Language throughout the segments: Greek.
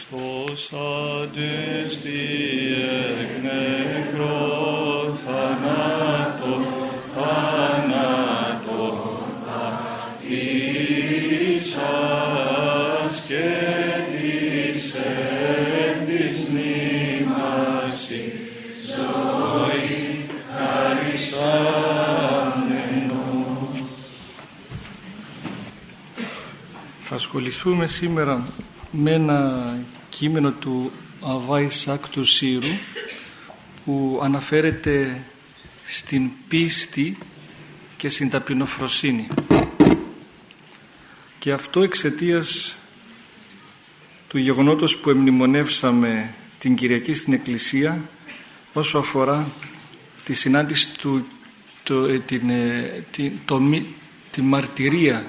Χριστός αντέστη εκ νεκρός θανάτο, θανάτο πατήσας και της εν της μνήμαση ζωή χαρισάμενος. Θα ασχοληθούμε σήμερα με ένα κείμενο του Αβάη Σάκ του Σύρου που αναφέρεται στην πίστη και στην ταπεινοφροσύνη. Και αυτό εξαιτίας του γεγονότος που εμνημονεύσαμε την Κυριακή στην Εκκλησία όσο αφορά τη συνάντηση του το, ε, την, ε, την, το, τη μαρτυρία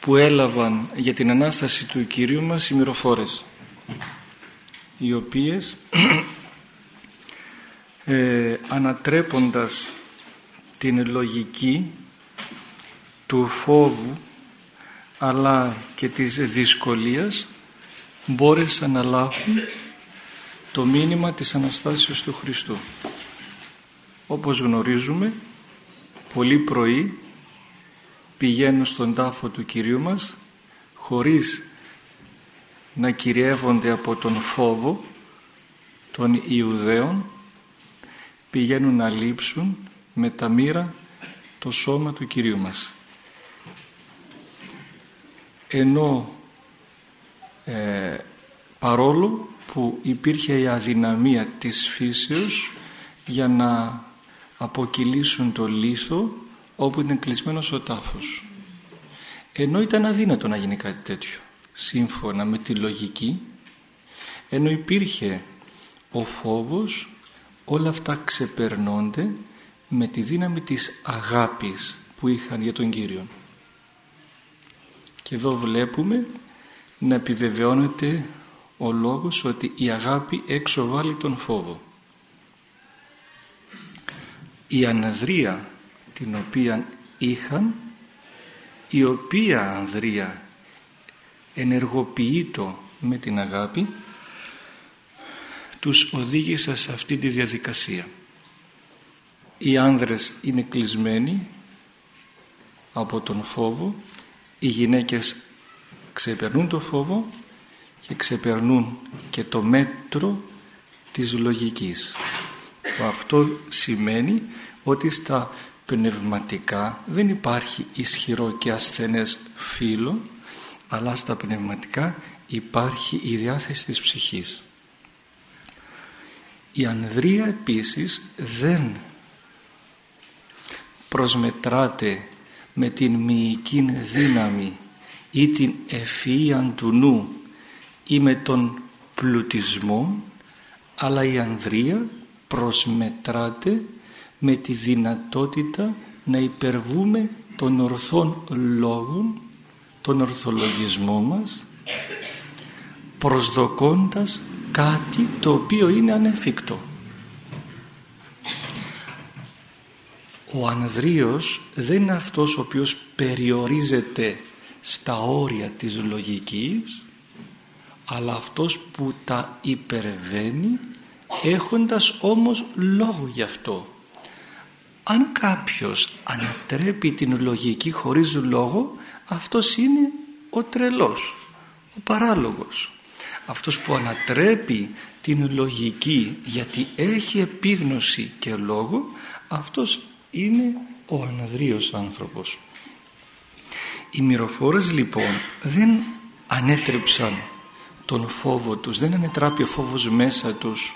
που έλαβαν για την Ανάσταση του Κυρίου μας οι μυροφόρες οι οποίες ε, ανατρέποντας την λογική του φόβου αλλά και της δυσκολίας μπόρεσαν να λάβουν το μήνυμα της Αναστάσεως του Χριστού. Όπως γνωρίζουμε, πολύ πρωί πηγαίνουν στον τάφο του Κυρίου μας χωρίς να κυριεύονται από τον φόβο των Ιουδαίων πηγαίνουν να λείψουν με τα μοίρα το σώμα του Κυρίου μας. Ενώ ε, παρόλο που υπήρχε η αδυναμία της φύσεως για να αποκυλήσουν το λίθο όπου ήταν κλεισμένος ο τάφος. Ενώ ήταν αδύνατο να γίνει κάτι τέτοιο σύμφωνα με τη λογική ενώ υπήρχε ο φόβος όλα αυτά ξεπερνώνται με τη δύναμη της αγάπης που είχαν για τον Κύριο και εδώ βλέπουμε να επιβεβαιώνεται ο λόγος ότι η αγάπη έξω βάλει τον φόβο. Η αναδρία την οποία είχαν η οποία ανδρεία ενεργοποιεί το με την αγάπη τους οδήγησε σε αυτή τη διαδικασία. Οι άνδρες είναι κλεισμένοι από τον φόβο οι γυναίκες ξεπερνούν το φόβο και ξεπερνούν και το μέτρο της λογικής. Αυτό σημαίνει ότι στα πνευματικά δεν υπάρχει ισχυρό και ασθενές φύλλο αλλά στα πνευματικά υπάρχει η διάθεση της ψυχής. Η ανδρεία επίσης δεν προσμετράται με την μυϊκή δύναμη ή την ευφυΐα του νου ή με τον πλουτισμό αλλά η ανδρεία προσμετράται με τη δυνατότητα να υπερβούμε των ορθών λόγων τον ορθολογισμό μας προσδοκώντας κάτι το οποίο είναι ανεφίκτο. Ο ανδρείος δεν είναι αυτός ο οποίος περιορίζεται στα όρια της λογικής αλλά αυτός που τα υπερβαίνει έχοντας όμως λόγο γι' αυτό. Αν κάποιος ανατρέπει την λογική χωρίς λόγο αυτός είναι ο τρελός, ο παράλογος. Αυτός που ανατρέπει την λογική γιατί έχει επίγνωση και λόγο αυτός είναι ο αναδρείος άνθρωπος. Οι μυροφόρες λοιπόν δεν ανέτρεψαν τον φόβο τους, δεν ανετράπει ο φόβος μέσα τους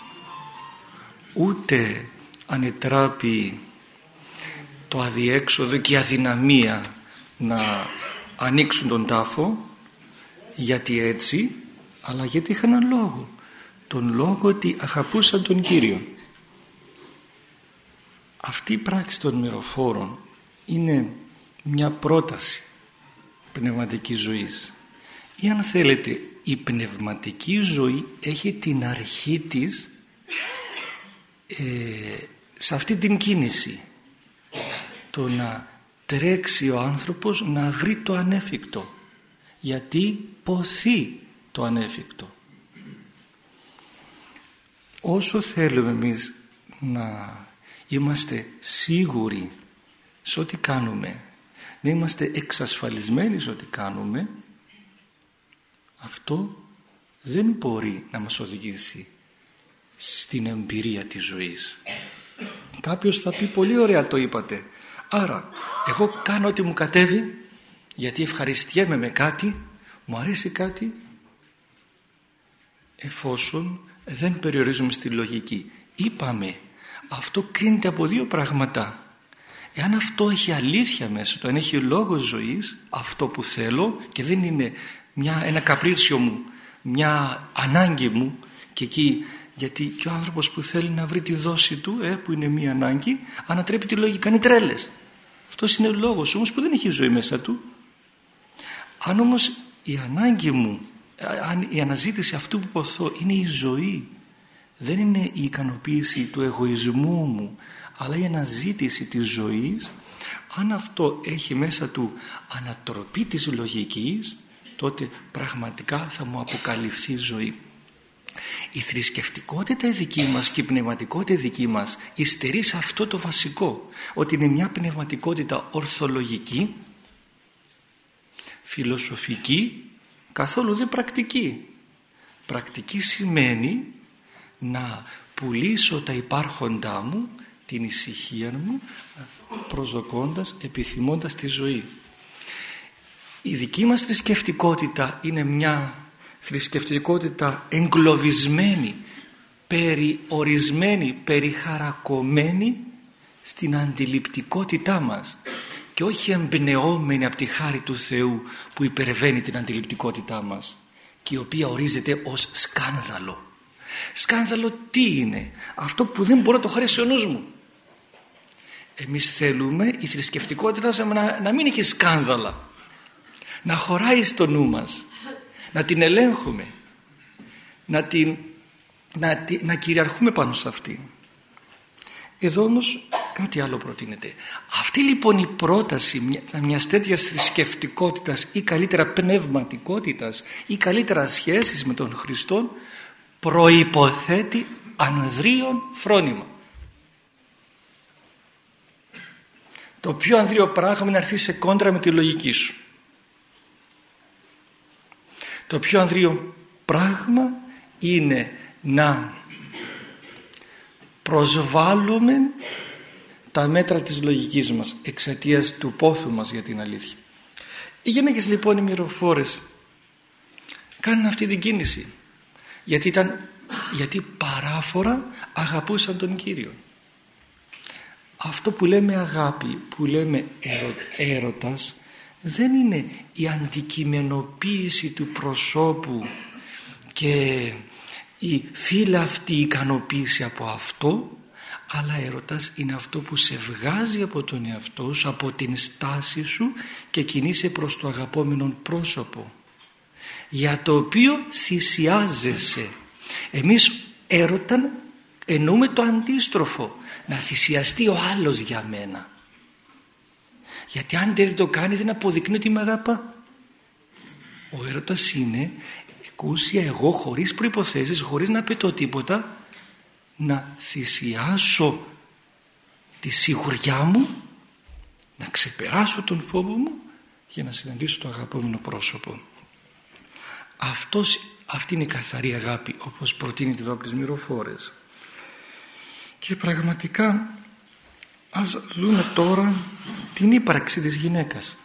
ούτε ανετράπει το αδιέξοδο και η αδυναμία να ανοίξουν τον τάφο γιατί έτσι αλλά γιατί είχαν ένα λόγο. Τον λόγο ότι αγαπούσαν τον Κύριο. Αυτή η πράξη των μυροφόρων είναι μια πρόταση πνευματικής ζωής. Ή αν θέλετε η πνευματική ζωή έχει την αρχή της ε, σε αυτή την κίνηση το να τρέξει ο άνθρωπος να βρει το ανέφικτο. Γιατί ποθεί το ανέφικτο. Όσο θέλουμε εμείς να είμαστε σίγουροι σε ό,τι κάνουμε να είμαστε εξασφαλισμένοι σε ό,τι κάνουμε αυτό δεν μπορεί να μας οδηγήσει στην εμπειρία της ζωής. Κάποιος θα πει πολύ ωραία το είπατε άρα εγώ κάνω ό,τι μου κατέβει γιατί ευχαριστιέμαι με κάτι μου αρέσει κάτι εφόσον δεν περιορίζουμε στη λογική. Είπαμε αυτό κρίνεται από δύο πράγματα. Εάν αυτό έχει αλήθεια μέσα του αν έχει λόγο ζωής αυτό που θέλω και δεν είναι μια, ένα καπρίτσιο μου μια ανάγκη μου και εκεί γιατί και ο άνθρωπος που θέλει να βρει τη δόση του ε, που είναι μια ανάγκη ανατρέπει τη λογική, κάνει τρέλες αυτός είναι ο λόγος όμως που δεν έχει ζωή μέσα του. Αν όμως η ανάγκη μου αν η αναζήτηση αυτού που ποθώ είναι η ζωή δεν είναι η ικανοποίηση του εγωισμού μου αλλά η αναζήτηση της ζωής αν αυτό έχει μέσα του ανατροπή της λογικής τότε πραγματικά θα μου αποκαλυφθεί ζωή η θρησκευτικότητα η δική μας και η πνευματικότητα η δική μας υστερεί σε αυτό το βασικό ότι είναι μια πνευματικότητα ορθολογική φιλοσοφική καθόλου δεν πρακτική. Πρακτική σημαίνει να πουλήσω τα υπάρχοντά μου την ησυχία μου προσδοκώντας, επιθυμώντας τη ζωή. Η δική μας θρησκευτικότητα είναι μια θρησκευτικότητα εγκλωβισμένη περιορισμένη, περιχαρακωμένη στην αντιληπτικότητά μας και όχι εμπνεώμενη από τη χάρη του Θεού που υπερβαίνει την αντιληπτικότητά μας και η οποία ορίζεται ως σκάνδαλο. Σκάνδαλο τι είναι, αυτό που δεν μπορώ να το χαρίσει ο νους μου. Εμείς θέλουμε η θρησκευτικότητα να, να μην έχει σκάνδαλα, να χωράει στο νου μας, να την ελέγχουμε, να, την, να, να κυριαρχούμε πάνω σε αυτή. Εδώ όμως κάτι άλλο προτείνεται. Αυτή λοιπόν η πρόταση μια, μιας τέτοιας θρησκευτικότητας ή καλύτερα πνευματικότητας ή καλύτερα σχέσεις με τον Χριστό προϋποθέτει ανδρίων φρόνημα. Το πιο ανδρείο πράγμα είναι να έρθει σε κόντρα με τη λογική σου. Το πιο ανδρείο πράγμα είναι να προσβάλλουμε τα μέτρα της λογικής μας εξαιτίας του πόθου μας για την αλήθεια. Οι γυναίκες λοιπόν οι μυροφόρες κάνουν αυτή την κίνηση γιατί, ήταν, γιατί παράφορα αγαπούσαν τον Κύριο. Αυτό που λέμε αγάπη, που λέμε έρωτας δεν είναι η αντικειμενοποίηση του προσώπου και η αυτή ικανοποίηση από αυτό αλλά έρωτας είναι αυτό που σε βγάζει από τον εαυτό σου από την στάση σου και κινείσαι προς το αγαπόμενο πρόσωπο για το οποίο θυσιάζεσαι. Εμείς έρωταν εννοούμε το αντίστροφο να θυσιαστεί ο άλλος για μένα γιατί αν δεν το κάνει δεν αποδεικνύει ότι με αγαπά. Ο έρωτας είναι εκούσια εγώ χωρίς προϋποθέσεις χωρίς να πετώ τίποτα να θυσιάσω τη σιγουριά μου να ξεπεράσω τον φόβο μου για να συναντήσω το αγαπόμενο πρόσωπο. Αυτός, αυτή είναι η καθαρή αγάπη όπως προτείνει εδώ από τις μυροφόρες. Και πραγματικά ας δούμε τώρα την ύπαρξη της γυναίκας.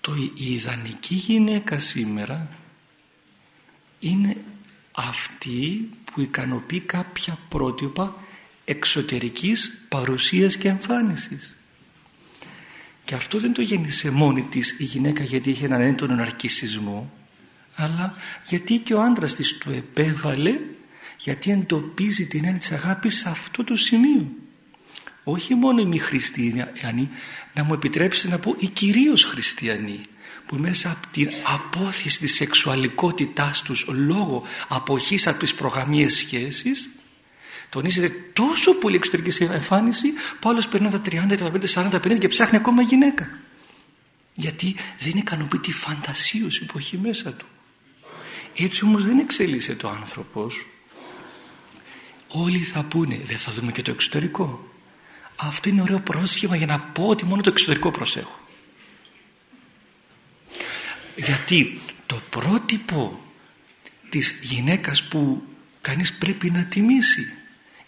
Το, η ιδανική γυναίκα σήμερα είναι αυτή που ικανοποιεί κάποια πρότυπα εξωτερικής παρουσίας και εμφάνισης. Και αυτό δεν το γέννησε μόνη της η γυναίκα γιατί είχε έναν έντονο ναρκισισμό αλλά γιατί και ο άντρας της το επέβαλε γιατί εντοπίζει την έννοια της αγάπης σε αυτό το σημείο όχι μόνο οι μη χριστιανοί να μου επιτρέψετε να πω οι κυρίως χριστιανοί που μέσα από την απόθεση της σεξουαλικότητάς τους λόγω αποχής από τις προγαμίες σχέσεις τονίζεται τόσο πολύ εξωτερική εμφάνιση που άλλος περνά τα 30, 35, 40, 50 και ψάχνει ακόμα γυναίκα. Γιατί δεν ικανοποιεί τη φαντασίωση που έχει μέσα του. Έτσι όμως δεν εξελίσσεται ο άνθρωπος. Όλοι θα πούνε δεν θα δούμε και το εξωτερικό αυτό είναι ωραίο πρόσχημα για να πω ότι μόνο το εξωτερικό προσέχω. Γιατί το πρότυπο της γυναίκας που κανείς πρέπει να τιμήσει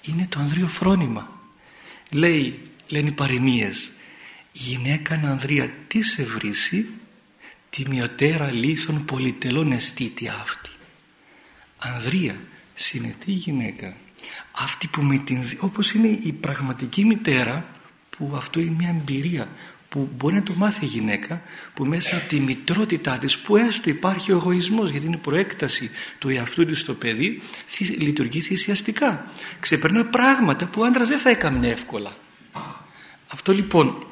είναι το ανδρείο φρόνημα. Λέει, λένε οι παροιμίες η γυναίκα Ανδρία τι σε βρήσει τιμιωτέρα λύσων πολυτελών αισθήτη αυτή Ανδρία συνετή γυναίκα αυτή που με την, όπως είναι η πραγματική μητέρα που αυτό είναι μια εμπειρία που μπορεί να το μάθει η γυναίκα που μέσα από τη μητρότητά της που έστω υπάρχει ο εγωισμός γιατί είναι προέκταση του εαυτού της στο παιδί λειτουργεί θυσιαστικά. Ξεπερνά πράγματα που ο άντρας δεν θα έκανε εύκολα. Αυτό λοιπόν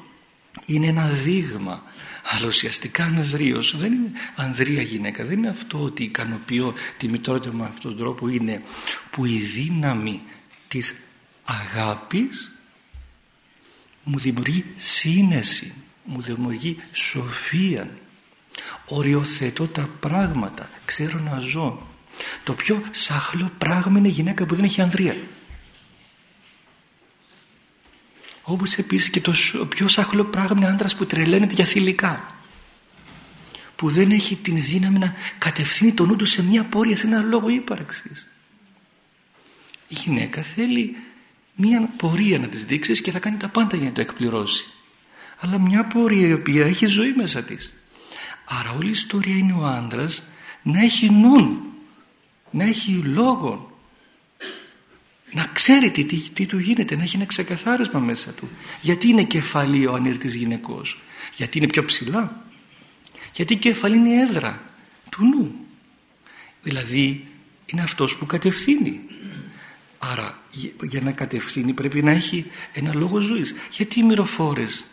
είναι ένα δείγμα αλλά ουσιαστικά ανδρίος δεν είναι ανδρία γυναίκα δεν είναι αυτό ότι ικανοποιώ τη μητρότητα με αυτόν τον τρόπο είναι που η δύναμη της αγάπης μου δημιουργεί σύνεση μου δημιουργεί σοφία. Οριοθετώ τα πράγματα. Ξέρω να ζω. Το πιο σάχλο πράγμα είναι η γυναίκα που δεν έχει ανδρεία όπως επίσης και το πιο σάχλο πράγμα είναι άντρας που τρελαίνεται για θηλυκά. Που δεν έχει την δύναμη να κατευθύνει τον νου του σε μια πορεία, σε ένα λόγο ύπαρξης. Η γυναίκα θέλει μια πορεία να της δείξεις και θα κάνει τα πάντα για να το εκπληρώσει. Αλλά μια πορεία η οποία έχει ζωή μέσα της. Άρα όλη η ιστορία είναι ο άντρας να έχει νουν να έχει λόγο να ξέρει τι, τι, του γίνεται να έχει ένα ξεκαθάρισμα μέσα του γιατί είναι κεφαλή ο ανήρτης γυναικός γιατί είναι πιο ψηλά γιατί η κεφαλή είναι η έδρα του νου δηλαδή είναι αυτός που κατευθύνει Άρα για να κατευθύνει πρέπει να έχει ένα λόγο ζωής. Γιατί οι μυροφόρες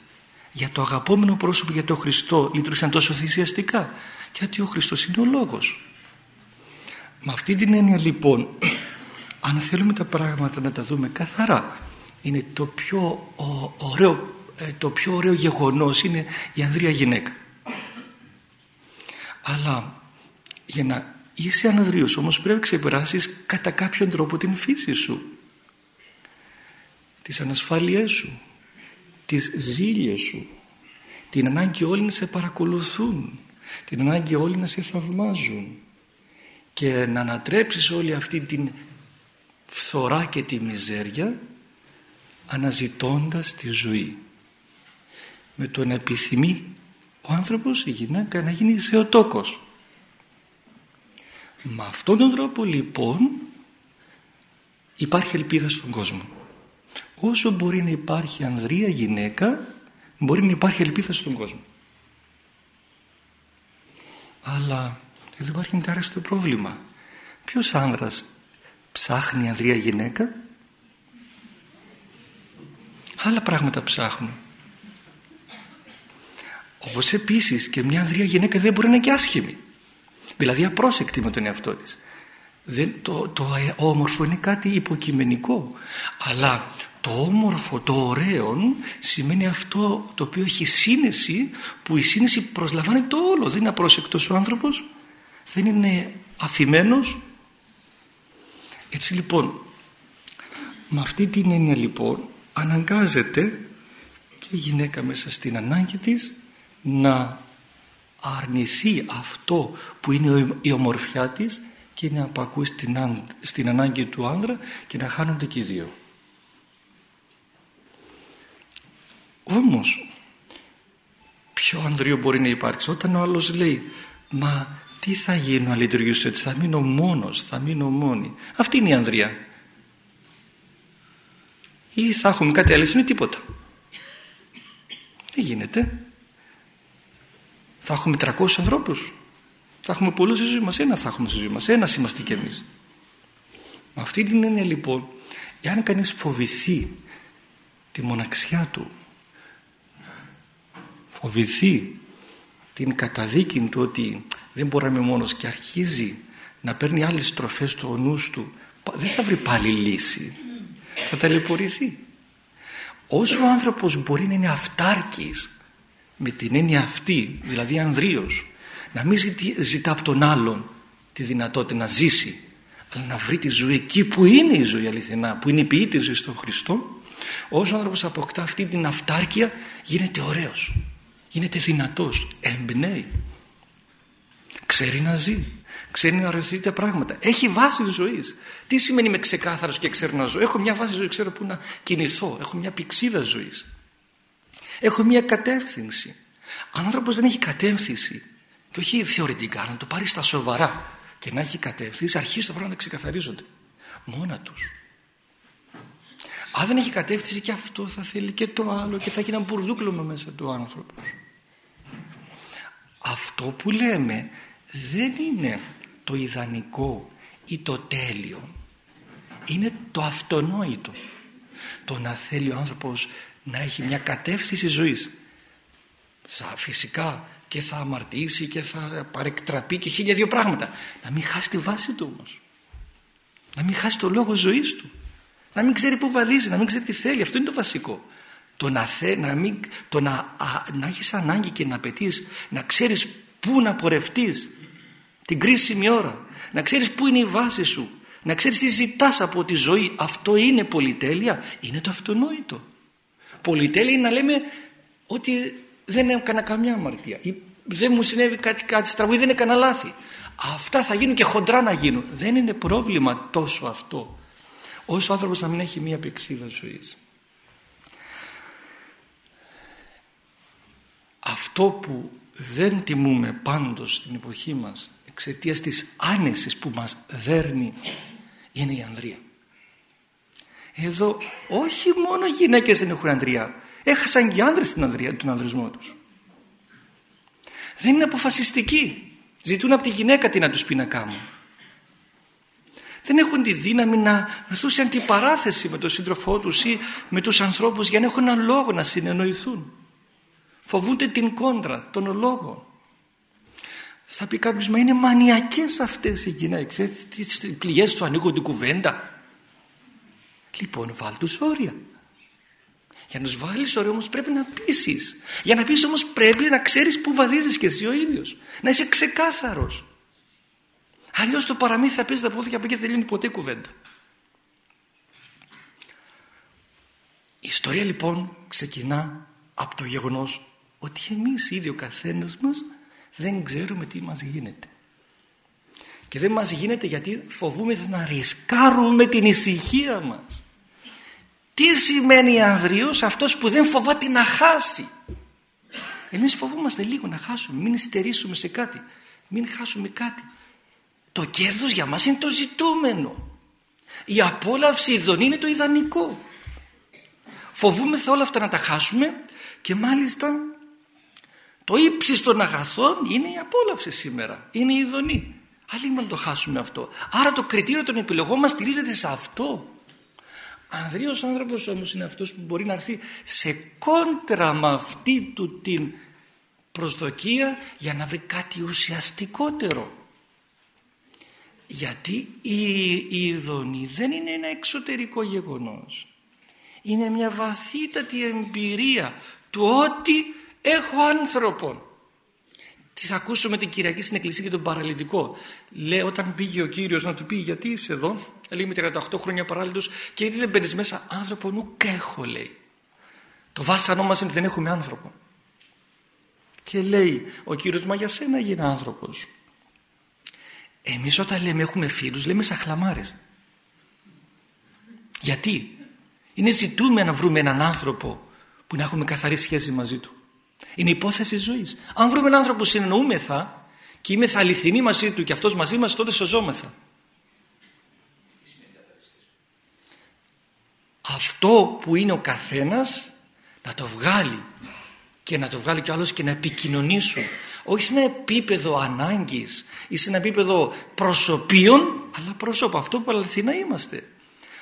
για το αγαπόμενο πρόσωπο για τον Χριστό λειτουργήσαν τόσο θυσιαστικά; Γιατί ο Χριστός είναι ο λόγος. Με αυτή την έννοια λοιπόν αν θέλουμε τα πράγματα να τα δούμε καθαρά είναι το πιο ωραίο, ε, το πιο ωραίο γεγονός είναι η ανδρεία γυναίκα. Αλλά για να Είσαι αναδρείος όμως πρέπει να ξεπεράσεις κατά κάποιον τρόπο την φύση σου. Τις ανασφάλειές σου. Τις ζήλιες σου. Την ανάγκη όλοι να σε παρακολουθούν. Την ανάγκη όλοι να σε θαυμάζουν. Και να ανατρέψεις όλη αυτή την φθορά και τη μιζέρια αναζητώντας τη ζωή. Με το να επιθυμεί ο άνθρωπος, η γυναίκα να γίνει θεοτόκος με αυτόν τον τρόπο λοιπόν υπάρχει ελπίδα στον κόσμο. Όσο μπορεί να υπάρχει ανδρεία γυναίκα μπορεί να υπάρχει ελπίδα στον κόσμο. Αλλά εδώ υπάρχει ένα τεράστιο πρόβλημα. Ποιος άνδρας ψάχνει ανδρεία γυναίκα άλλα πράγματα ψάχνουν. Όπως επίσης και μια ανδρεία γυναίκα δεν μπορεί να είναι και άσχημη. Δηλαδή απρόσεκτη με τον εαυτό της. Δεν, το, το όμορφο είναι κάτι υποκειμενικό. Αλλά το όμορφο, το ωραίο σημαίνει αυτό το οποίο έχει σύνεση που η σύνεση προσλαμβάνει το όλο. Δεν είναι απρόσεκτος ο άνθρωπος. Δεν είναι αφημένος. Έτσι λοιπόν με αυτή την έννοια λοιπόν αναγκάζεται και η γυναίκα μέσα στην ανάγκη της να αρνηθεί αυτό που είναι η ομορφιά της και να απακούει στην, στην ανάγκη του άνδρα και να χάνονται και οι δύο. Όμως ποιο ανδρείο μπορεί να υπάρξει; Όταν ο άλλος λέει μα τι θα γίνω να λειτουργήσω έτσι; Θα μείνω μόνος, θα μείνω μόνη αυτή είναι η ανδρεία ή θα έχουμε κάτι άλλο είναι τίποτα δεν γίνεται θα έχουμε 300 ανθρώπους. Θα έχουμε πολλούς στη ζωή μας. Ένα θα έχουμε στη ζωή μας. Ένας είμαστε κι εμείς. Με αυτή την έννοια λοιπόν, εάν κανείς φοβηθεί τη μοναξιά του, φοβηθεί την καταδίκη του ότι δεν μπορεί να είμαι μόνος και αρχίζει να παίρνει άλλες στροφές στο νους του, δεν θα βρει πάλι λύση. Θα ταλαιπωρηθεί. Όσο ο άνθρωπος μπορεί να είναι αυτάρκης με την έννοια αυτή, δηλαδή ανδρίος, να μην ζητά από τον άλλον τη δυνατότητα να ζήσει, αλλά να βρει τη ζωή εκεί που είναι η ζωή αληθινά, που είναι η ποιήτη ζωής στον Χριστό, όσο ο άνθρωπος αποκτά αυτή την αυτάρκεια γίνεται ωραίος, γίνεται δυνατός, εμπνέει. Ξέρει να ζει, ξέρει να ρωτήσει πράγματα. Έχει βάση ζωής. Τι σημαίνει είμαι ξεκάθαρος και ξέρω να ζω; Έχω μια βάση ζωής, ξέρω πού να κινηθώ. Έχω μια πηξίδα ζωής. Έχω μια κατεύθυνση. Αν ο άνθρωπος δεν έχει κατεύθυνση, και όχι θεωρητικά, να το πάρει στα σοβαρά και να έχει κατεύθυνση, αρχίζει τα πράγματα να ξεκαθαρίζονται. Μόνα τους. Αν δεν έχει κατεύθυνση και αυτό θα θέλει και το άλλο και θα έχει ένα μπουρδούκλωμα μέσα του άνθρωπος. Αυτό που λέμε δεν είναι το ιδανικό ή το τέλειο. Είναι το αυτονόητο. Το να θέλει ο άνθρωπος να έχει μια κατεύθυνση ζωής. Φυσικά και θα αμαρτήσει και θα παρεκτραπεί και χίλια δύο πράγματα. Να μην χάσει τη βάση του όμως. Να μην χάσει το λόγο ζωής του. Να μην ξέρει πού βαδίζει, να μην ξέρει τι θέλει. Αυτό είναι το βασικό. Το να, θε, να, μην, το να, α, να έχεις ανάγκη και να απαιτείς, να ξέρεις πού να πορευτείς την κρίσιμη ώρα. Να ξέρεις πού είναι η βάση σου. Να ξέρεις τι ζητάς από τη ζωή. Αυτό είναι πολυτέλεια. Είναι το αυτονόητο. Πολυτέλεια είναι να λέμε ότι δεν έκανα καμιά αμαρτία. Ή δεν μου συνέβη κάτι, κάτι στραβό ή δεν έκανα λάθη. Αυτά θα γίνουν και χοντρά να γίνουν. Δεν είναι πρόβλημα τόσο αυτό. Όσο ο άνθρωπος να μην έχει μία πηξίδα ζωής. Αυτό που δεν τιμούμε πάντως στην εποχή μας εξαιτίας της άνεσης που μας δέρνει είναι η ανδρεία. Εδώ όχι μόνο οι γυναίκες δεν έχουν ανδρεία, έχασαν και οι άνδρες την ανδρεία, τον ανδρισμό τους. Δεν είναι αποφασιστικοί. Ζητούν από τη γυναίκα τι να τους πει να κάνουν. Δεν έχουν τη δύναμη να έρθουν σε αντιπαράθεση με τον σύντροφό τους ή με τους ανθρώπους για να έχουν έναν λόγο να συνεννοηθούν. Φοβούνται την κόντρα των λόγων. Θα πει κάποιος, μα είναι μανιακές αυτές οι γυναίκες. Τις πληγές του ανοίγουν την κουβέντα. Λοιπόν, βάλ τους όρια. Για να τους βάλεις όρια όμως πρέπει να πείσεις. Για να πείσεις όμως πρέπει να ξέρεις πού βαδίζεις και εσύ ο ίδιος. Να είσαι ξεκάθαρος. Αλλιώς το παραμύθι θα παίζει τα πόδια και από εκεί δεν τελειώνει ποτέ κουβέντα. Η ιστορία λοιπόν ξεκινά από το γεγονός ότι εμείς ήδη ο καθένας μας δεν ξέρουμε τι μας γίνεται. Και δεν μας γίνεται γιατί φοβούμε να ρισκάρουμε την ησυχία μας. Τι σημαίνει ανδρείος αυτός που δεν φοβάται να χάσει. Εμείς φοβούμαστε λίγο να χάσουμε, μην στερήσουμε σε κάτι, μην χάσουμε κάτι. Το κέρδος για μας είναι το ζητούμενο. Η απόλαυση ειδονή είναι το ιδανικό. Φοβούμεθα όλα αυτά να τα χάσουμε και μάλιστα το ύψιστο των αγαθών είναι η απόλαυση σήμερα. Είναι η ειδονή. Άλλοι να το χάσουμε αυτό. Άρα το κριτήριο των επιλογών μας στηρίζεται σε αυτό. Ανδρείος άνθρωπος όμως είναι αυτός που μπορεί να έρθει σε κόντρα με αυτή του την προσδοκία για να βρει κάτι ουσιαστικότερο. Γιατί η, η ειδονή δεν είναι ένα εξωτερικό γεγονός. Είναι μια βαθύτατη εμπειρία του ότι έχω άνθρωπον. Τις θα ακούσουμε την Κυριακή στην Εκκλησία για τον παραλυτικό. Λέει όταν πήγε ο Κύριος να του πει γιατί είσαι εδώ; Λέει με 38 χρόνια παράλυτος και γιατί δεν μπαίνεις μέσα άνθρωπο νου έχω λέει. Το βάσανό μας είναι ότι δεν έχουμε άνθρωπο. Και λέει ο Κύριος μα για σένα γίνει άνθρωπος. Εμείς όταν λέμε έχουμε φίλους λέμε σαν χλαμάρες. Γιατί; Είναι ζητούμε να βρούμε έναν άνθρωπο που να έχουμε καθαρή σχέση μαζί του. Είναι υπόθεση ζωής. Αν βρούμε έναν άνθρωπο που συνεννοούμεθα και είμαι θα αληθινή μαζί του και αυτός μαζί μας τότε σωζόμεθα. Αυτό που είναι ο καθένας να το βγάλει. Και να το βγάλει κι άλλος και να επικοινωνήσουν. Όχι σε ένα επίπεδο ανάγκης ή σε ένα επίπεδο προσωπίων αλλά πρόσωπο αυτό που αληθινά είμαστε.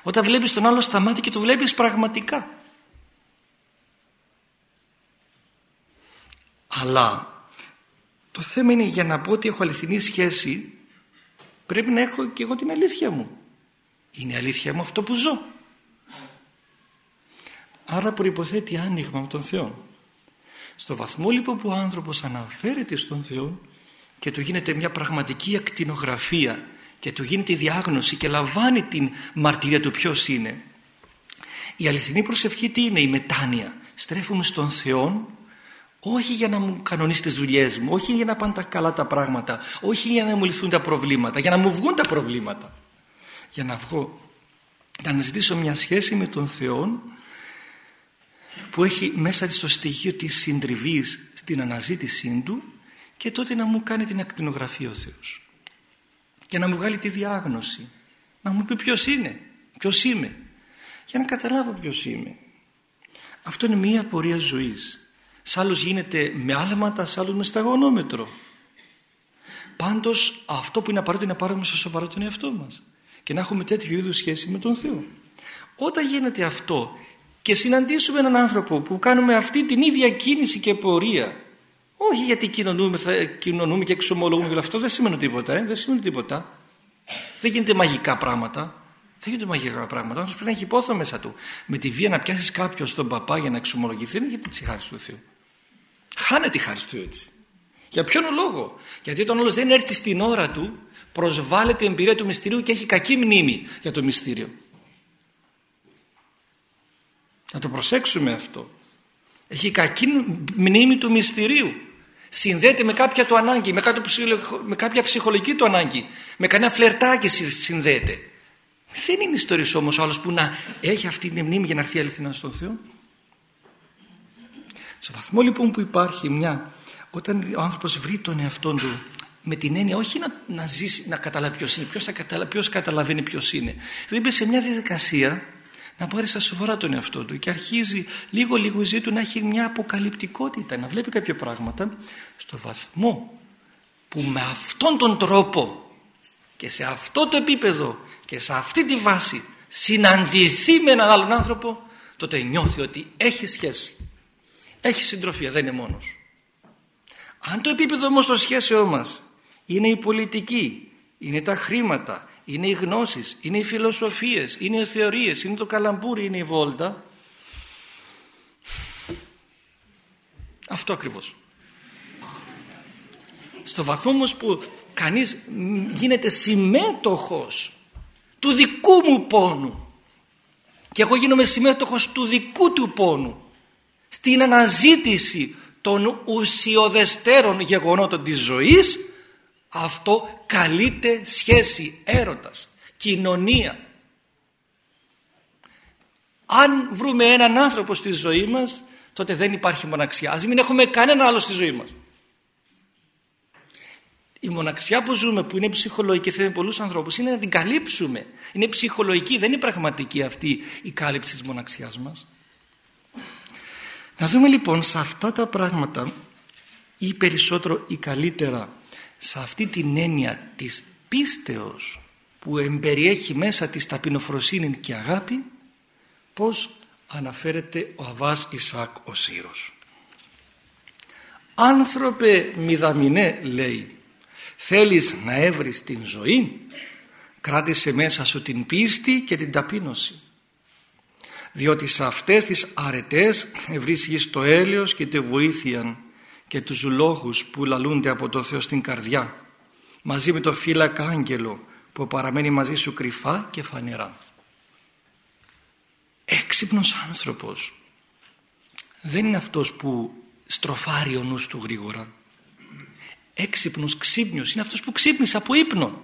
Όταν βλέπεις τον άλλο στα μάτια και το βλέπεις πραγματικά Αλλά το θέμα είναι για να πω ότι έχω αληθινή σχέση πρέπει να έχω και εγώ την αλήθεια μου. Είναι αλήθεια μου αυτό που ζω. Άρα προϋποθέτει άνοιγμα με τον Θεό. Στο βαθμό λοιπόν που ο άνθρωπος αναφέρεται στον Θεό και του γίνεται μια πραγματική ακτινογραφία και του γίνεται η διάγνωση και λαμβάνει την μαρτυρία του ποιος είναι. Η αληθινή προσευχή τι είναι η μετάνοια. Στρέφουμε στον Θεό όχι για να μου κανονίσει τις δουλειές μου, όχι για να πάνε τα καλά τα πράγματα, όχι για να μου λυθούν τα προβλήματα, για να μου βγουν τα προβλήματα. Για να βγω, να αναζητήσω μια σχέση με τον Θεό που έχει μέσα στο στοιχείο της συντριβής στην αναζήτησή Του και τότε να μου κάνει την ακτινογραφία ο Θεός. Και να μου βγάλει τη διάγνωση. Να μου πει ποιος είναι, ποιος είμαι. Για να καταλάβω ποιος είμαι. Αυτό είναι μία πορεία ζωής Σ' άλλους γίνεται με άλματα, σ' άλλους με σταγονόμετρο. Πάντως αυτό που είναι απαραίτητο είναι να πάρουμε στο σοβαρό τον εαυτό μας και να έχουμε τέτοιου είδους σχέση με τον Θεό. Όταν γίνεται αυτό και συναντήσουμε έναν άνθρωπο που κάνουμε αυτή την ίδια κίνηση και πορεία όχι γιατί κοινωνούμε, θα, κοινωνούμε και εξομολογούμε και αυτό δεν σημαίνει τίποτα, ε, δεν σημαίνει τίποτα. Δεν γίνεται μαγικά πράγματα. Δεν γίνονται μαγικά πράγματα. Άνθρωπος πρέπει να έχει υπόθεμα μέσα του. Με τη βία να πιάσεις κάποιον στον παπά για να εξομολογηθεί, δεν γίνεται τη χάρη του Θεού. Χάνεται η χάρη του έτσι. Για ποιον λόγο; Γιατί όταν όλος δεν έρθει στην ώρα του προσβάλλεται η εμπειρία του μυστηρίου και έχει κακή μνήμη για το μυστήριο. Να το προσέξουμε αυτό. Έχει κακή μνήμη του μυστηρίου. Συνδέεται με κάποια του ανάγκη, με, με κάποια ψυχολογική του ανάγκη. Με κανένα φλερτάκι συνδέεται. Δεν είναι ιστορίες όμως άλλος που να έχει αυτή την μνήμη για να έρθει αληθινά στον Θεό. Στο βαθμό λοιπόν που υπάρχει μια, όταν ο άνθρωπος βρει τον εαυτό του με την έννοια όχι να, να ζήσει, να καταλάβει ποιος είναι, ποιος, θα καταλα, ποιος καταλαβαίνει ποιος είναι. Δεν μπει σε μια διαδικασία να πάρει στα σοβαρά τον εαυτό του και αρχίζει λίγο λίγο η ζωή του να έχει μια αποκαλυπτικότητα, να βλέπει κάποια πράγματα στο βαθμό που με αυτόν τον τρόπο και σε αυτό το επίπεδο και σε αυτή τη βάση συναντηθεί με έναν άλλον άνθρωπο τότε νιώθει ότι έχει σχέση έχει συντροφία, δεν είναι μόνος. Αν το επίπεδο όμως των σχέσεών μας είναι η πολιτική, είναι τα χρήματα, είναι οι γνώσεις, είναι οι φιλοσοφίες, είναι οι θεωρίες, είναι το καλαμπούρι, είναι η βόλτα. Αυτό ακριβώς. Στο βαθμό όμως που κανείς γίνεται συμμέτοχος του δικού μου πόνου και εγώ γίνομαι συμμέτοχος του δικού του πόνου στην αναζήτηση των ουσιοδεστέρων γεγονότων της ζωής αυτό καλείται σχέση έρωτας, κοινωνία. Αν βρούμε έναν άνθρωπο στη ζωή μας τότε δεν υπάρχει μοναξιά. Ας μην έχουμε κανένα άλλο στη ζωή μας. Η μοναξιά που ζούμε που είναι ψυχολογική θέλει πολλούς ανθρώπους είναι να την καλύψουμε. Είναι ψυχολογική, δεν είναι πραγματική αυτή η κάλυψη της μοναξιάς μας. Να δούμε λοιπόν σε αυτά τα πράγματα ή περισσότερο ή καλύτερα σε αυτή την έννοια της πίστεως που εμπεριέχει μέσα της ταπεινοφροσύνη και αγάπη πως αναφέρεται ο Αβάς Ισάκ ο Σύρος. Άνθρωπε μηδαμινέ λέει θέλεις να έβρεις την ζωή κράτησε μέσα σου την πίστη και την ταπείνωση διότι σε αυτές τις αρετές βρίσκεις το έλεος και τη βοήθεια και τους λόγους που λαλούνται από το Θεό στην καρδιά μαζί με το φύλακα άγγελο που παραμένει μαζί σου κρυφά και φανερά. Έξυπνος άνθρωπος δεν είναι αυτός που στροφάρει ο νους του γρήγορα. Έξυπνος, ξύπνιος είναι αυτός που ξύπνησε από ύπνο.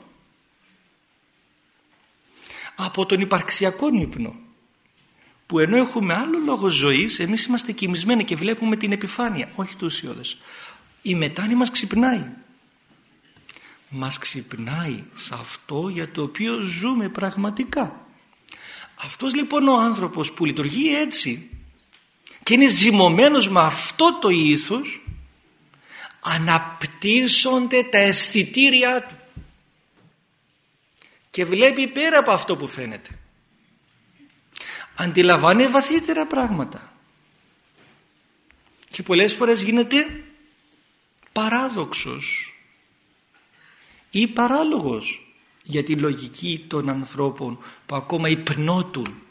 Από τον υπαρξιακό ύπνο που ενώ έχουμε άλλο λόγο ζωής εμείς είμαστε κοιμισμένοι και βλέπουμε την επιφάνεια όχι το ουσιώδες η μετάνη μας ξυπνάει. Μας ξυπνάει σε αυτό για το οποίο ζούμε πραγματικά. Αυτός λοιπόν ο άνθρωπος που λειτουργεί έτσι και είναι ζυμωμένος με αυτό το ήθος αναπτύσσονται τα αισθητήριά του. Και βλέπει πέρα από αυτό που φαίνεται αντιλαμβάνει βαθύτερα πράγματα και πολλές φορές γίνεται παράδοξος ή παράλογος για τη λογική των ανθρώπων που ακόμα υπνώτουν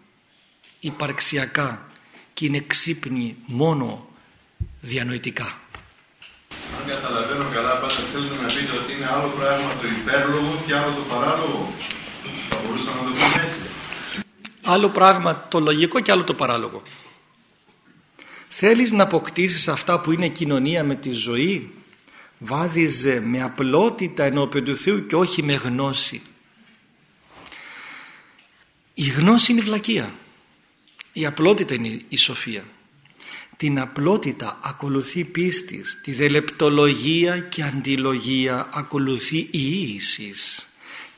υπαρξιακά και είναι ξύπνοι μόνο διανοητικά. Αν καταλαβαίνω καλά, πάντα θέλετε να πείτε ότι είναι άλλο πράγμα το υπέρλογο και άλλο το παράλογο. Θα μπορούσαμε να το πούμε έτσι. Άλλο πράγμα το λογικό και άλλο το παράλογο. Θέλεις να αποκτήσεις αυτά που είναι κοινωνία με τη ζωή; Βάδιζε με απλότητα ενώπιον του Θεού και όχι με γνώση. Η γνώση είναι η βλακεία. Η απλότητα είναι η σοφία. Την απλότητα ακολουθεί πίστης, τη δελεπτολογία και αντιλογία ακολουθεί η ίησης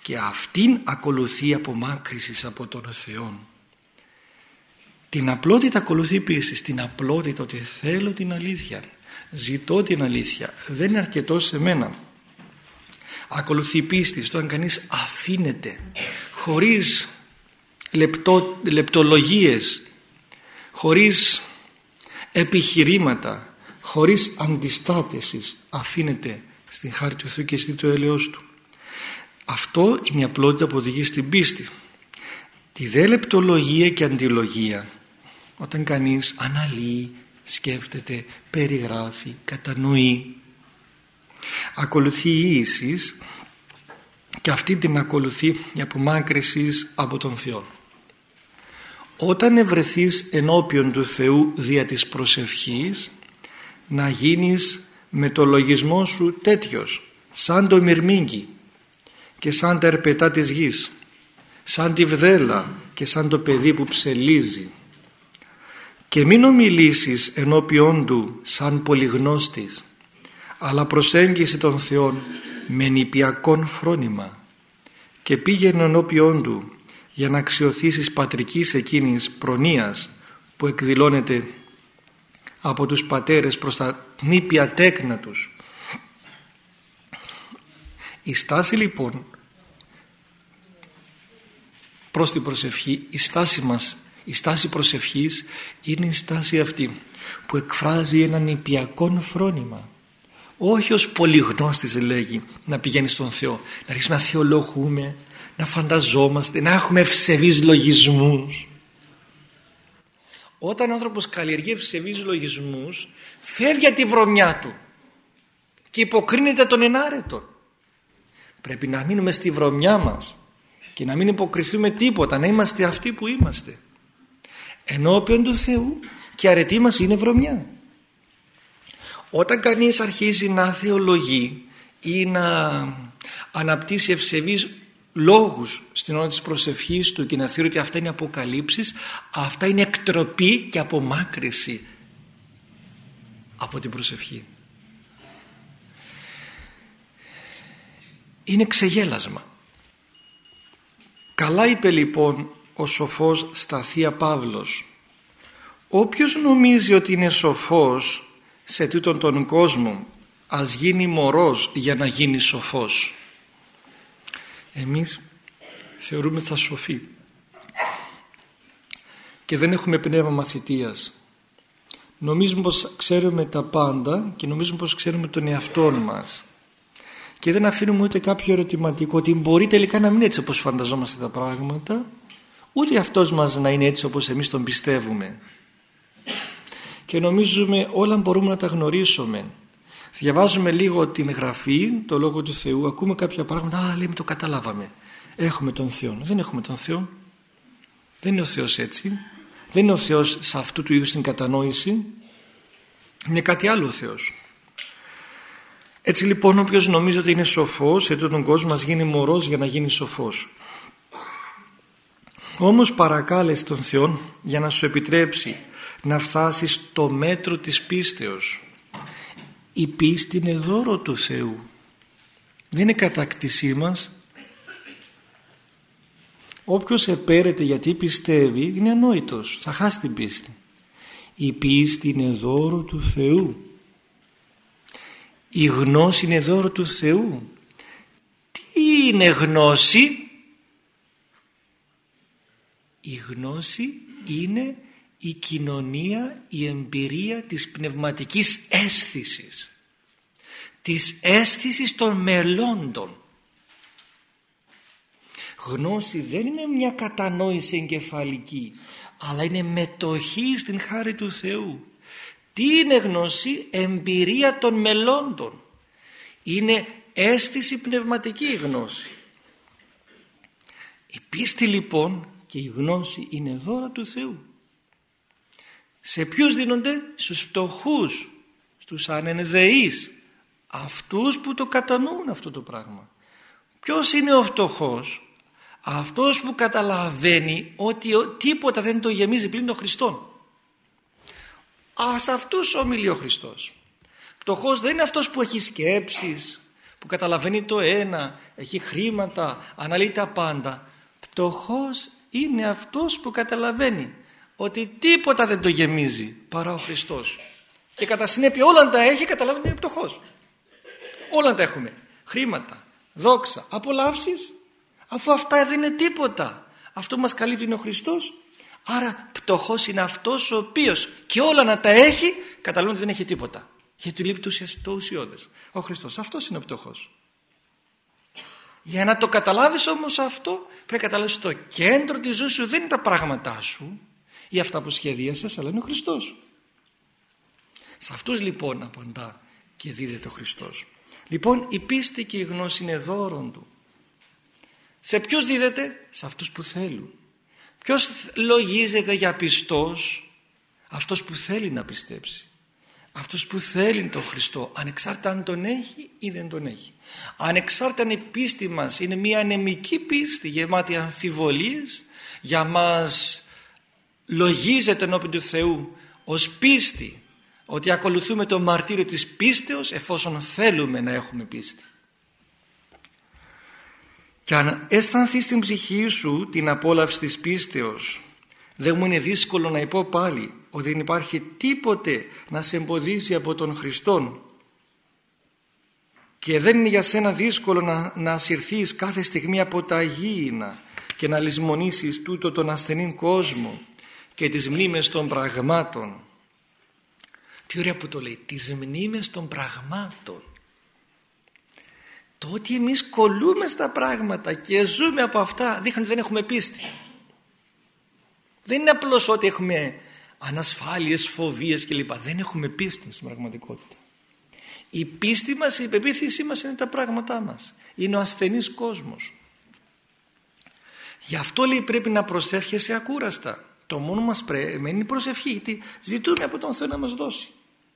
και αυτήν ακολουθεί απομάκρυσης από τον Θεό. Την απλότητα ακολουθεί πίστης, την απλότητα ότι θέλω την αλήθεια, ζητώ την αλήθεια, δεν είναι αρκετό σε μένα. Ακολουθεί πίστη όταν κανείς αφήνεται χωρίς λεπτό, λεπτολογίες, χωρίς επιχειρήματα, χωρίς αντιστάτεσης αφήνεται στην χάρη του Θεού και στη το έλεος Του. Αυτό είναι η απλότητα που οδηγεί στην πίστη. Τη δε λεπτολογία και αντιλογία όταν κανείς αναλύει, σκέφτεται, περιγράφει, κατανοεί ακολουθεί η και αυτή την ακολουθεί η απομάκρυση από τον Θεό. Όταν ευρεθείς ενώπιον του Θεού δια της προσευχής να γίνεις με το λογισμό σου τέτοιος σαν το μυρμήγκι και σαν τα ερπετά της γης σαν τη βδέλα και σαν το παιδί που ψελίζει και μην ομιλήσεις ενώπιον του σαν πολυγνώστης αλλά προσέγγισε τον Θεό με νηπιακόν φρόνημα και πήγαινε ενώπιον του για να αξιοθήσεις πατρικής εκείνης προνοίας που εκδηλώνεται από τους πατέρες προς τα νήπια τέκνα τους. Η στάση λοιπόν προς την προσευχή, η στάση μας, η στάση προσευχής είναι η στάση αυτή που εκφράζει ένα νηπιακό φρόνημα. Όχι ως πολυγνώστης λέγει να πηγαίνει στον Θεό, να αρχίσουμε να θεολογούμε, να φανταζόμαστε, να έχουμε ευσεβείς λογισμούς. Όταν ο άνθρωπος καλλιεργεί ευσεβείς λογισμούς, φεύγει από τη βρωμιά του και υποκρίνεται τον ενάρετο. Πρέπει να μείνουμε στη βρωμιά μας και να μην υποκριθούμε τίποτα, να είμαστε αυτοί που είμαστε. Ενώπιον του Θεού και αρετή μας είναι βρωμιά. Όταν κανείς αρχίζει να θεολογεί ή να αναπτύσσει ευσεβείς λόγους στην ώρα της προσευχής του και να θεωρεί ότι αυτά είναι αποκαλύψεις αυτά είναι εκτροπή και απομάκρυση από την προσευχή είναι ξεγέλασμα καλά είπε λοιπόν ο σοφός στα Θεία Παύλος όποιος νομίζει ότι είναι σοφός σε τούτον τον κόσμο ας γίνει μωρός για να γίνει σοφός εμείς θεωρούμε θα σοφοί και δεν έχουμε πνεύμα μαθητείας. Νομίζουμε πως ξέρουμε τα πάντα και νομίζουμε πως ξέρουμε τον εαυτό μας. Και δεν αφήνουμε ούτε κάποιο ερωτηματικό ότι μπορεί τελικά να μην είναι έτσι όπως φανταζόμαστε τα πράγματα ούτε αυτός μας να είναι έτσι όπως εμείς τον πιστεύουμε. Και νομίζουμε όλα μπορούμε να τα γνωρίσουμε διαβάζουμε λίγο την γραφή, το Λόγο του Θεού, ακούμε κάποια πράγματα, α, λέμε το καταλάβαμε. Έχουμε τον Θεό. Δεν έχουμε τον Θεό. Δεν είναι ο Θεός έτσι. Δεν είναι ο Θεός σε αυτού του είδους την κατανόηση. Είναι κάτι άλλο ο Θεός. Έτσι λοιπόν όποιος νομίζει ότι είναι σοφός, σε τον κόσμο μας γίνει μωρός για να γίνει σοφός. Όμως παρακάλεσε τον Θεό για να σου επιτρέψει να φτάσεις στο μέτρο της πίστεως. Η πίστη είναι δώρο του Θεού. Δεν είναι κατακτησή μας. Όποιος επέρεται γιατί πιστεύει είναι ανόητος. Θα χάσει την πίστη. Η πίστη είναι δώρο του Θεού η γνώση είναι δώρο του Θεού. Τι είναι γνώση; Η γνώση είναι η κοινωνία, η εμπειρία της πνευματικής αίσθησης. Της αίσθησης των μελώντων. Γνώση δεν είναι μια κατανόηση εγκεφαλική αλλά είναι μετοχή στην χάρη του Θεού Τι είναι γνώση, εμπειρία των μελώντων. Είναι αίσθηση πνευματική η γνώση. Η πίστη λοιπόν και η γνώση είναι δώρα του Θεού. Σε ποιους δίνονται, στους φτωχούς, στους ανενδεείς, αυτούς που το κατανοούν αυτό το πράγμα. Ποιος είναι ο φτωχός, αυτός που καταλαβαίνει ότι τίποτα δεν το γεμίζει πλην των Χριστών. Α, σε αυτούς ομιλεί ο Χριστός. Φτωχός δεν είναι αυτός που έχει σκέψεις, που καταλαβαίνει το ένα, έχει χρήματα, αναλύει τα πάντα. Φτωχός είναι αυτός που καταλαβαίνει ότι τίποτα δεν το γεμίζει παρά ο Χριστός. Και κατά συνέπεια όλα τα έχει καταλαβαίνει ότι είναι φτωχός. Όλα τα έχουμε. Χρήματα, δόξα, απολαύσεις, αφού αυτά δεν είναι τίποτα. Αυτό μας καλύπτει είναι ο Χριστός. Άρα πτωχός είναι αυτός ο οποίος και όλα να τα έχει καταλαβαίνει ότι δεν έχει τίποτα. Γιατί του λείπει το ουσιώδες. Ο Χριστός αυτός είναι ο πτωχός. Για να το καταλάβεις όμως αυτό πρέπει να καταλάβεις το κέντρο της ζωής σου δεν είναι τα πράγματά σου ή αυτά που σχεδίασες αλλά είναι ο Χριστός. Σε αυτούς λοιπόν απαντά και δίδεται ο Χριστός. Λοιπόν η πίστη και η γνώση είναι δώρον του. Σε ποιους δίδεται; Σε αυτούς που θέλουν. Ποιος λογίζεται για πιστός; Αυτός που θέλει να πιστέψει. Αυτός που θέλει τον Χριστό ανεξάρτητα αν τον έχει ή δεν τον έχει. Ανεξάρτητα αν η πίστη μας είναι μια ανεμική πίστη γεμάτη αμφιβολίες για μας λογίζεται ενώπιν του Θεού ως πίστη ότι ακολουθούμε το μαρτύριο της πίστεως εφόσον θέλουμε να έχουμε πίστη. Και αν αισθανθείς στην ψυχή σου την απόλαυση της πίστεως δεν μου είναι δύσκολο να πω πάλι ότι δεν υπάρχει τίποτε να σε εμποδίσει από τον Χριστόν και δεν είναι για σένα δύσκολο να, να συρθείς κάθε στιγμή από τα γήινα και να λησμονήσεις τούτο τον ασθενή κόσμο και τις μνήμες των πραγμάτων. Τι ωραία που το λέει, τις μνήμες των πραγμάτων. Το ότι εμείς κολλούμε στα πράγματα και ζούμε από αυτά δείχνει ότι δεν έχουμε πίστη. Δεν είναι απλώς ότι έχουμε ανασφάλειες, φοβίες κλπ. Δεν έχουμε πίστη στην πραγματικότητα. Η πίστη μας, η πεποίθησή μας είναι τα πράγματά μας. Είναι ο ασθενής κόσμος. Γι' αυτό λέει πρέπει να προσεύχεσαι ακούραστα. Το μόνο μας πρέπει είναι η προσευχή γιατί ζητούμε από τον Θεό να μας δώσει.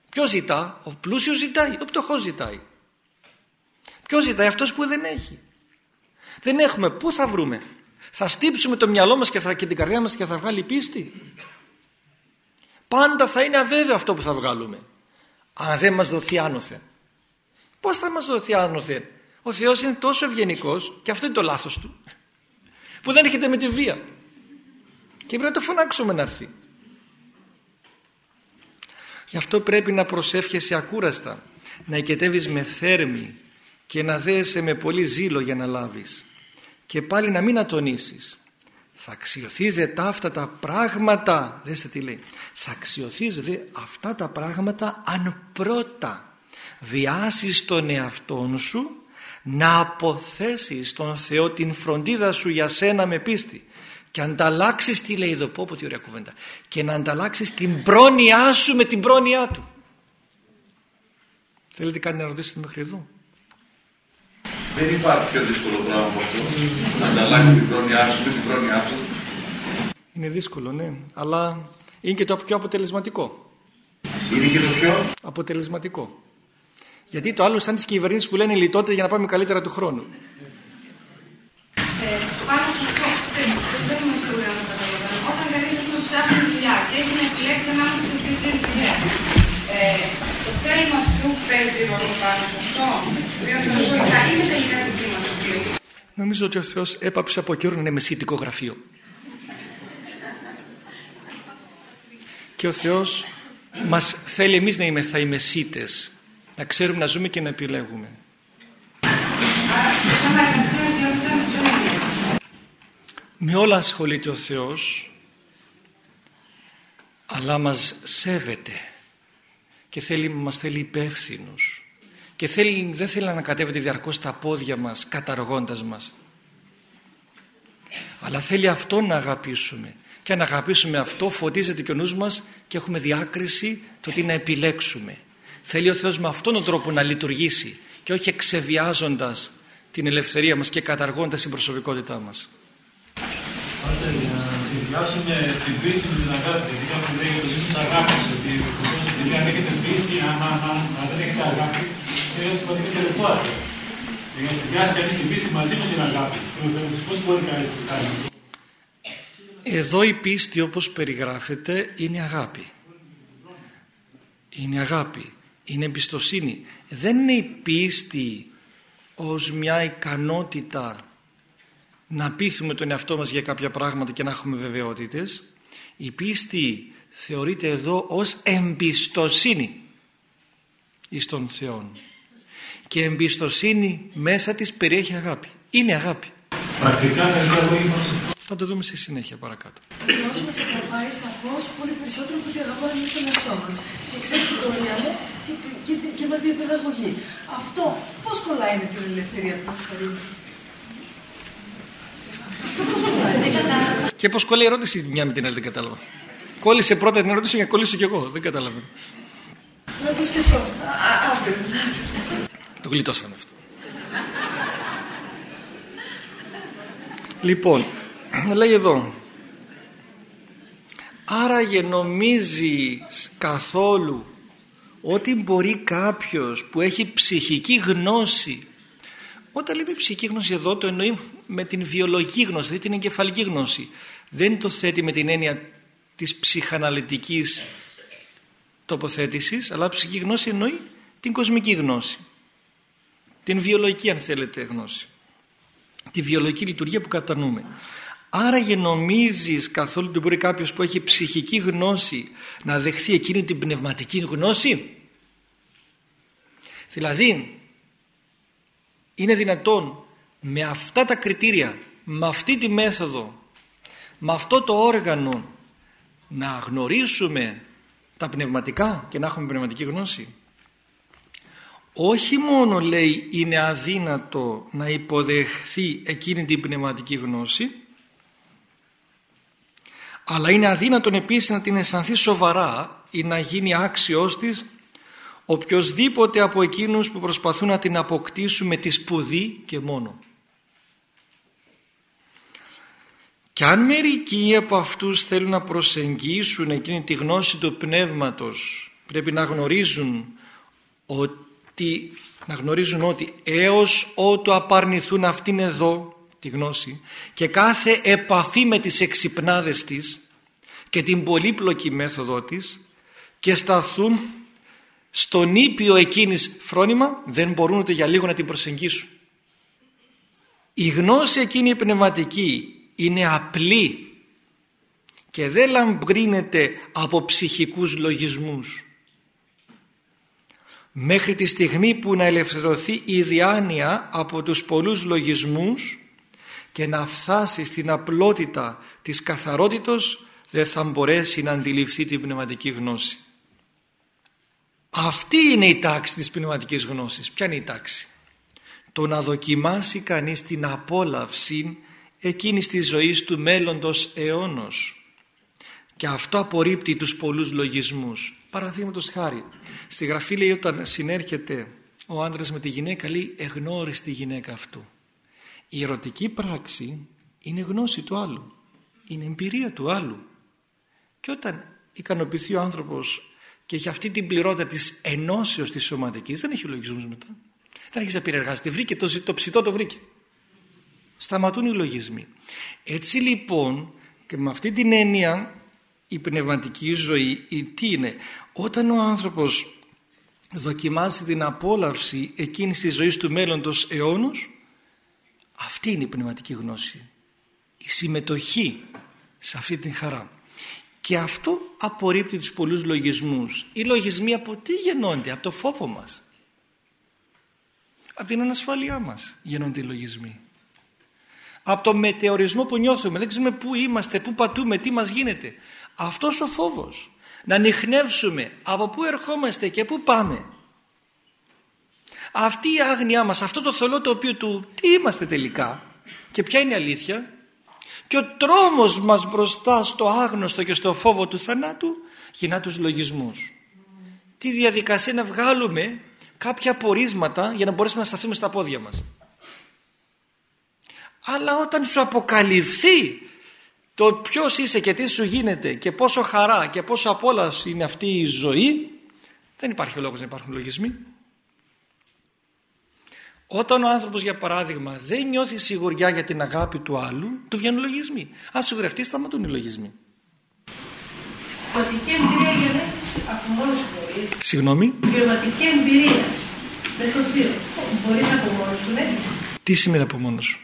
Ποιος ζητά, ο πλούσιος ζητάει, ο πτωχός ζητάει. Ποιος ζητάει, αυτός που δεν έχει. Δεν έχουμε, πού θα βρούμε; Θα στύψουμε το μυαλό μας και, θα, και την καρδιά μας και θα βγάλει πίστη. Πάντα θα είναι αβέβαιο αυτό που θα βγάλουμε. Αν δεν μας δοθεί άνωθεν. Πώς θα μας δοθεί άνωθεν. Ο Θεός είναι τόσο ευγενικός και αυτό είναι το λάθος του. Που δεν έρχεται με τη βία. Και πρέπει να το φωνάξουμε να έρθει. Γι' αυτό πρέπει να προσεύχεσαι ακούραστα. Να οικετεύεις με θέρμη και να δέεσαι με πολύ ζήλο για να λάβεις. Και πάλι να μην ατονίσεις. Θα αξιοθίζεται αυτά τα πράγματα, δέστε τι λέει, θα αξιοθίζεται αυτά τα πράγματα αν πρώτα βιάσεις τον εαυτόν σου να αποθέσεις τον Θεό την φροντίδα σου για σένα με πίστη και ανταλλάξεις τι λέει εδώ πω, πω τι ωραία κουβέντα και να ανταλλάξεις την πρόνοιά σου με την πρόνοιά του θέλετε κάτι να ρωτήσετε μέχρι εδώ; Δεν υπάρχει πιο δύσκολο πράγμα από αυτό. Να ανταλλάξει την πρόνοιά σου με την πρόνοιά του. Είναι δύσκολο, ναι. Αλλά είναι και το πιο αποτελεσματικό. Είναι και το πιο αποτελεσματικό. Γιατί το άλλο σαν τις κυβερνήσεις που λένε λιτότητα για να πάμε καλύτερα του χρόνου. Ε, πάνω σε αυτό, δεν είμαι σίγουρη αν το Όταν κανεί ψάχνει δουλειά και έχει να επιλέξει ανάμεσα σε δύο-τρει δουλειέ, ε, το θέλημα αυτού παίζει ρόλο πάνω σε αυτό. Νομίζω ότι ο Θεός έπαψε από καιρό να είναι μεσητικό γραφείο. Και ο Θεός μας θέλει εμείς να είμαστε οι μεσίτες. Να ξέρουμε να ζούμε και να επιλέγουμε. Με όλα ασχολείται ο Θεός αλλά μας σέβεται και θέλει, μας θέλει υπεύθυνους και θέλει, δεν θέλει να ανακατεύεται διαρκώς τα πόδια μας καταργώντας μας. Αλλά θέλει αυτό να αγαπήσουμε. Και αν αγαπήσουμε αυτό φωτίζεται και ο νους μας και έχουμε διάκριση το τι να επιλέξουμε. Θέλει ο Θεός με αυτόν τον τρόπο να λειτουργήσει και όχι εξεβιάζοντας την ελευθερία μας και καταργώντας την προσωπικότητά μας. Πάτε, για να συνδυάσουμε την πίστη με την αγάπη, γιατί κάποιος λέει για το ζήτημα της αγάπης, ότι επειδή αν έχετε πίστη, αν, αν, αν, αν δεν έχετε αγάπη, είναι σημαντικό τελεπάτε. Για να συνδυάσει κανείς την πίστη μαζί με την αγάπη, πώς μπορεί κανείς να κάνει. Εδώ η πίστη όπως περιγράφεται είναι αγάπη. Είναι αγάπη. Είναι εμπιστοσύνη. Δεν είναι η πίστη ως μια ικανότητα να πείθουμε τον εαυτό μας για κάποια πράγματα και να έχουμε βεβαιότητες η πίστη θεωρείται εδώ ως εμπιστοσύνη εις τον Θεό και εμπιστοσύνη μέσα της περιέχει αγάπη είναι αγάπη Πρακτικά μερικά λόγια θα το δούμε στη συνέχεια παρακάτω. Ο Θεός μας αγαπάει σαφώς πολύ περισσότερο από ό,τι αγαπάμε εμείς τον εαυτό μας. Και ξέρει την πορεία μας και, και, και, και μας διαπαιδαγωγεί. Αυτό πώς κολλάει με την ελευθερία που μας χαρίζει. Και πώς κολλάει η ερώτηση μια με την άλλη δεν κατάλαβα. Κόλλησε πρώτα την ερώτηση για να κολλήσω κι εγώ. Δεν καταλαβαίνω. Να το σκεφτώ. Α, Αύριο. Το γλιτώσαμε αυτό. Λοιπόν, λέει εδώ. Άραγε νομίζεις καθόλου ότι μπορεί κάποιος που έχει ψυχική γνώση όταν λέμε ψυχική γνώση εδώ το εννοεί με την βιολογική γνώση, δηλαδή την εγκεφαλική γνώση. Δεν το θέτει με την έννοια της ψυχαναλυτικής τοποθέτησης, αλλά ψυχική γνώση εννοεί την κοσμική γνώση. Την βιολογική αν θέλετε γνώση. Τη βιολογική λειτουργία που κατανοούμε. Άρα νομίζεις καθόλου ότι μπορεί κάποιος που έχει ψυχική γνώση να δεχθεί εκείνη την πνευματική γνώση; Δηλαδή είναι δυνατόν με αυτά τα κριτήρια, με αυτή τη μέθοδο, με αυτό το όργανο να γνωρίσουμε τα πνευματικά και να έχουμε πνευματική γνώση. Όχι μόνο λέει είναι αδύνατο να υποδεχθεί εκείνη την πνευματική γνώση αλλά είναι αδύνατον επίσης να την αισθανθεί σοβαρά ή να γίνει άξιος της οποιοδήποτε από εκείνους που προσπαθούν να την αποκτήσουν με τη σπουδή και μόνο. Και αν μερικοί από αυτούς θέλουν να προσεγγίσουν εκείνη τη γνώση του πνεύματος πρέπει να γνωρίζουν ότι, να γνωρίζουν ότι έως ότου απαρνηθούν αυτήν εδώ τη γνώση και κάθε επαφή με τις εξυπνάδες της και την πολύπλοκη μέθοδό της και σταθούν στον ήπιο εκείνης φρόνημα δεν μπορούν ούτε για λίγο να την προσεγγίσουν. Η γνώση εκείνη η πνευματική είναι απλή και δεν λαμπρύνεται από ψυχικούς λογισμούς. Μέχρι τη στιγμή που να ελευθερωθεί η διάνοια από τους πολλούς λογισμούς και να φτάσει στην απλότητα της καθαρότητος δεν θα μπορέσει να αντιληφθεί την πνευματική γνώση. Αυτή είναι η τάξη της πνευματικής γνώσης. Ποια είναι η τάξη; Το να δοκιμάσει κανείς την απόλαυση εκείνης της ζωής του μέλλοντος αιώνος. Και αυτό απορρίπτει τους πολλούς λογισμούς. Παραδείγματος χάρη, στη γραφή λέει όταν συνέρχεται ο άντρας με τη γυναίκα λέει εγνώριστη γυναίκα αυτού. Η ερωτική πράξη είναι γνώση του άλλου. Είναι εμπειρία του άλλου. Και όταν ικανοποιηθεί ο άνθρωπος και έχει αυτή την πληρότητα της ενώσεως της σωματικής δεν έχει λογισμούς μετά δεν έχει να πυρεργάζεται βρήκε το, το ψητό το βρήκε σταματούν οι λογισμοί έτσι λοιπόν και με αυτή την έννοια η πνευματική ζωή η, τι είναι όταν ο άνθρωπος δοκιμάζει την απόλαυση εκείνης της ζωής του μέλλοντος αιώνος αυτή είναι η πνευματική γνώση η συμμετοχή σε αυτή την χαρά και αυτό απορρίπτει τους πολλούς λογισμούς. Οι λογισμοί από τι γεννώνται, από το φόβο μας. Από την ανασφάλειά μας γεννώνται οι λογισμοί. Από το μετεωρισμό που νιώθουμε, δεν ξέρουμε πού είμαστε, πού πατούμε, τι μας γίνεται. Αυτός ο φόβος. Να ανοιχνεύσουμε από πού ερχόμαστε και πού πάμε. Αυτή η άγνοιά μας, αυτό το θολό το οποίο του τι είμαστε τελικά και ποια είναι η αλήθεια και ο τρόμος μας μπροστά στο άγνωστο και στο φόβο του θανάτου γεννά τους λογισμούς. Τι διαδικασία να βγάλουμε κάποια πορίσματα για να μπορέσουμε να σταθούμε στα πόδια μας. Αλλά όταν σου αποκαλυφθεί το ποιος είσαι και τι σου γίνεται και πόσο χαρά και πόσο απόλαυση είναι αυτή η ζωή δεν υπάρχει λόγος να υπάρχουν λογισμοί. Όταν ο άνθρωπος για παράδειγμα δεν νιώθει σιγουριά για την αγάπη του άλλου του βγαίνουν λογισμοί. Αν σου γραφτεί σταματούν οι λογισμοί. Βιωματική εμπειρία για να από μόνος σου μπορείς. Συγγνώμη. Βιωματική εμπειρία με το θείο. Μπορείς από μόνος σου να έχεις. Τι σημαίνει από μόνος σου;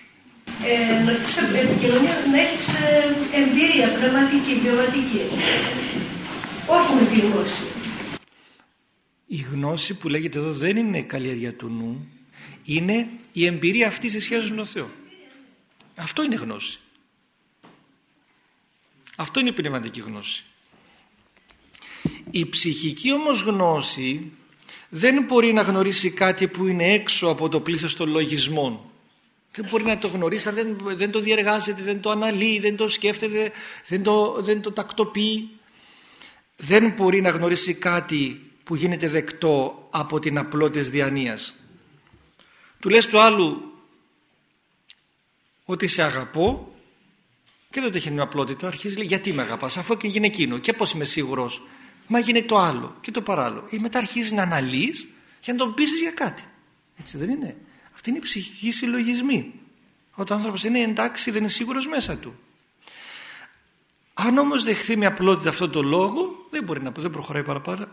Ε, να έχεις επικοινωνία, να έχεις ε, εμπειρία πνευματική, βιωματική. Όχι με τη γνώση. Η γνώση που λέγεται εδώ δεν είναι καλλιέργεια του νου, είναι η εμπειρία αυτή σε σχέση με τον Θεό. Αυτό είναι γνώση. Αυτό είναι η πνευματική γνώση. Η ψυχική όμως γνώση δεν μπορεί να γνωρίσει κάτι που είναι έξω από το πλήθος των λογισμών. Δεν μπορεί να το γνωρίσει, δεν, δεν το διεργάζεται, δεν το αναλύει, δεν το σκέφτεται, δεν το, δεν το τακτοποιεί. Δεν μπορεί να γνωρίσει κάτι που γίνεται δεκτό από την απλότητα της διανοίας. Του λες του άλλου ότι σε αγαπώ και δεν το έχει μια απλότητα. Αρχίζει λέει γιατί με αγαπάς αφού και γίνει εκείνο και πώς είμαι σίγουρος. Μα γίνεται το άλλο και το παράλληλο. Ή μετά αρχίζει να αναλύεις και να τον πείσεις για κάτι. Έτσι δεν είναι. Αυτή είναι η ψυχική συλλογισμή. Όταν ο άνθρωπος είναι εντάξει δεν είναι σίγουρος μέσα του. Αν όμως δεχθεί με απλότητα αυτό το λόγο δεν μπορεί να δεν προχωράει παραπάνω.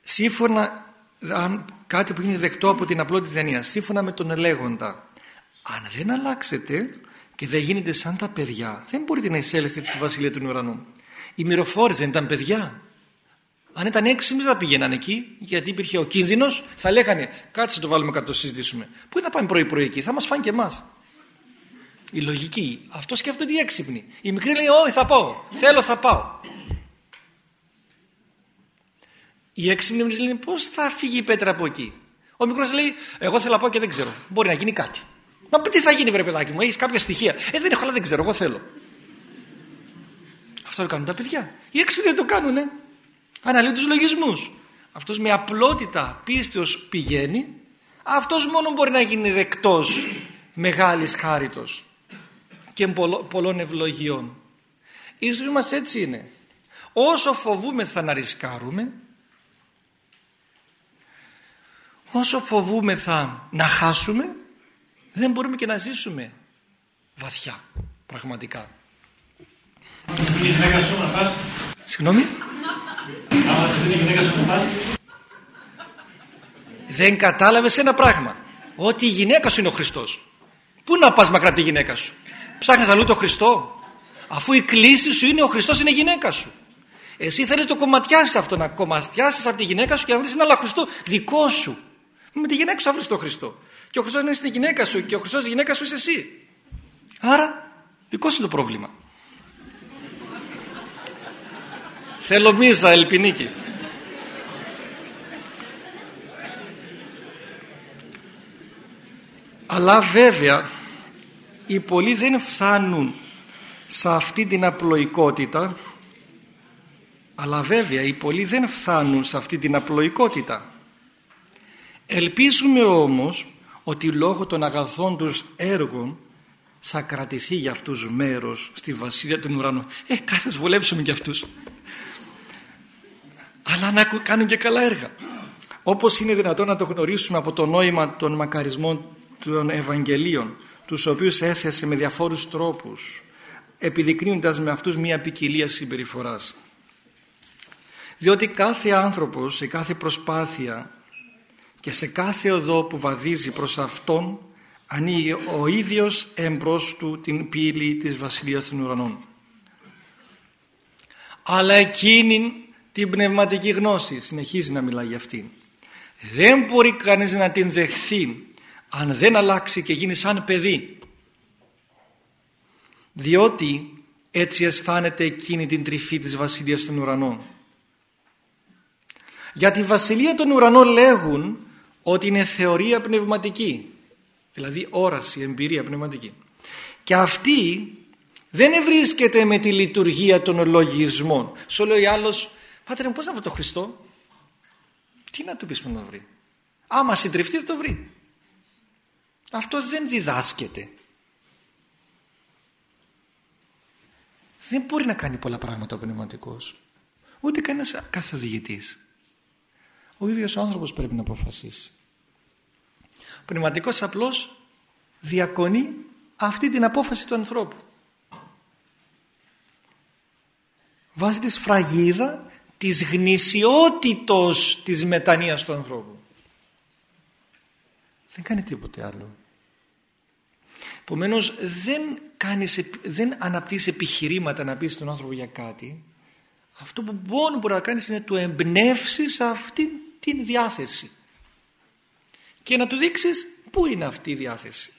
Σύμφωνα αν κάτι που είναι δεκτό από την απλότητα της Δανίας σύμφωνα με τον ελέγοντα αν δεν αλλάξετε και δεν γίνετε σαν τα παιδιά δεν μπορείτε να εισέλθετε στη βασιλείας του ουρανού οι μυροφόρες δεν ήταν παιδιά αν ήταν έξι δεν θα πήγαιναν εκεί γιατί υπήρχε ο κίνδυνος θα λέγανε κάτσε το βάλουμε κάτω το συζητήσουμε πού θα πάμε πρωί πρωί εκεί; Θα μας φάνε και εμάς η λογική αυτό σκέφτονται οι έξυπνοι οι μικροί λένε όχι θα πάω θέλω θα πάω Οι έξυπνοι μου λένε πώς θα φύγει η πέτρα από εκεί; Ο μικρός λέει: Εγώ θέλω να πάω και δεν ξέρω. Μπορεί να γίνει κάτι. Μα τι θα γίνει, βρε παιδάκι μου, έχεις κάποια στοιχεία; Ε, δεν έχω, αλλά δεν ξέρω. Εγώ θέλω. Αυτό το κάνουν τα παιδιά. Οι έξυπνοι δεν το κάνουνε. Αναλύουν τους λογισμούς. Αυτός με απλότητα πίστεως πηγαίνει. Αυτός μόνο μπορεί να γίνει δεκτός μεγάλης χάριτος και πολλών ευλογιών. Η ζωή μας έτσι είναι. Όσο φοβούμε θα να ρισκάρουμε, όσο φοβούμεθα να χάσουμε δεν μπορούμε και να ζήσουμε βαθιά πραγματικά η γυναίκα σου να πας συγγνώμη άμα θες η γυναίκα σου να πας δεν κατάλαβες ένα πράγμα ότι η γυναίκα σου είναι ο Χριστός πού να πας μακρά από τη γυναίκα σου; Ψάχνεις αλλού το Χριστό; Αφού η κλίση σου είναι ο Χριστός είναι η γυναίκα σου εσύ θέλεις το κομματιάσεις αυτό να κομματιάσεις από τη γυναίκα σου και να βρεις ένα άλλο Χριστό δικό σου με τη γυναίκα σου θα βρεις τον Χριστό. Και ο Χριστός είναι στη γυναίκα σου και ο Χριστός η γυναίκα σου είσαι εσύ. Άρα δικό σου το πρόβλημα. Θέλω μίζα ελπινίκη. Αλλά βέβαια οι πολλοί δεν φτάνουν σε αυτή την απλοϊκότητα αλλά βέβαια οι πολλοί δεν φτάνουν σε αυτή την απλοϊκότητα Ελπίζουμε όμως ότι λόγω των αγαθών τους έργων θα κρατηθεί για αυτούς μέρος στη βασίλεια των ουρανών. Ε, κάθε βολέψουμε για αυτούς. Αλλά να κάνουν και καλά έργα. Όπως είναι δυνατόν να το γνωρίσουμε από το νόημα των μακαρισμών των Ευαγγελίων, τους οποίους έθεσε με διαφόρους τρόπους, επιδεικνύοντας με αυτούς μια ποικιλία συμπεριφοράς. Διότι κάθε άνθρωπος σε κάθε προσπάθεια και σε κάθε οδό που βαδίζει προς Αυτόν ανοίγει ο ίδιος εμπρός του την πύλη της Βασιλείας των Ουρανών. Αλλά εκείνη την πνευματική γνώση συνεχίζει να μιλάει για αυτήν. Δεν μπορεί κανείς να την δεχθεί αν δεν αλλάξει και γίνει σαν παιδί. Διότι έτσι αισθάνεται εκείνη την τρυφή της Βασιλείας των Ουρανών. Για τη Βασιλεία των Ουρανών λέγουν ότι είναι θεωρία πνευματική δηλαδή όραση, εμπειρία πνευματική και αυτή δεν βρίσκεται με τη λειτουργία των λογισμών. Σου λέει άλλος, πάτερ πώς να βρω το Χριστό; Τι να του πεις που να βρει; Άμα συντριφτεί θα το βρει. Αυτό δεν διδάσκεται. Δεν μπορεί να κάνει πολλά πράγματα ο πνευματικός. Ούτε κανένας καθοδηγητής. Ο ίδιος ο άνθρωπος πρέπει να αποφασίσει. Ο πνευματικός απλώς διακονεί αυτή την απόφαση του ανθρώπου. Βάζει τη σφραγίδα της γνησιότητος της μετανοίας του ανθρώπου. Δεν κάνει τίποτε άλλο. Επομένως δεν, κάνεις, δεν αναπτύσσεις επιχειρήματα να πεις στον άνθρωπο για κάτι. Αυτό που μόνο μπορεί να κάνεις είναι να του εμπνεύσεις αυτή την διάθεση. Και να του δείξεις πού είναι αυτή η διάθεση.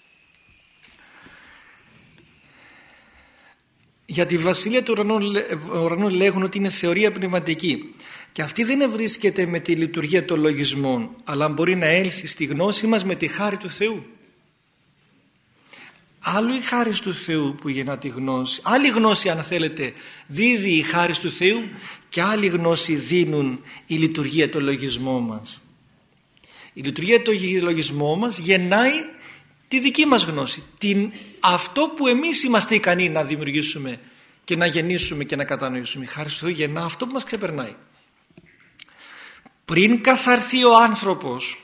Για τη βασιλεία του ουρανού, ουρανού λέγουν ότι είναι θεωρία πνευματική. Και αυτή δεν βρίσκεται με τη λειτουργία των λογισμών, αλλά μπορεί να έλθει στη γνώση μας με τη χάρη του Θεού. Άλλο η χάρη του Θεού που γεννά τη γνώση, άλλη γνώση αν θέλετε δίδει η χάρη του Θεού και άλλη γνώση δίνουν η λειτουργία των λογισμών μας. Η λειτουργία των λογισμών μας γεννάει τη δική μας γνώση. Την, αυτό που εμείς είμαστε ικανοί να δημιουργήσουμε και να γεννήσουμε και να κατανοήσουμε. Η χάρη του Θεού γεννά αυτό που μας ξεπερνάει. Πριν καθαρθεί ο άνθρωπος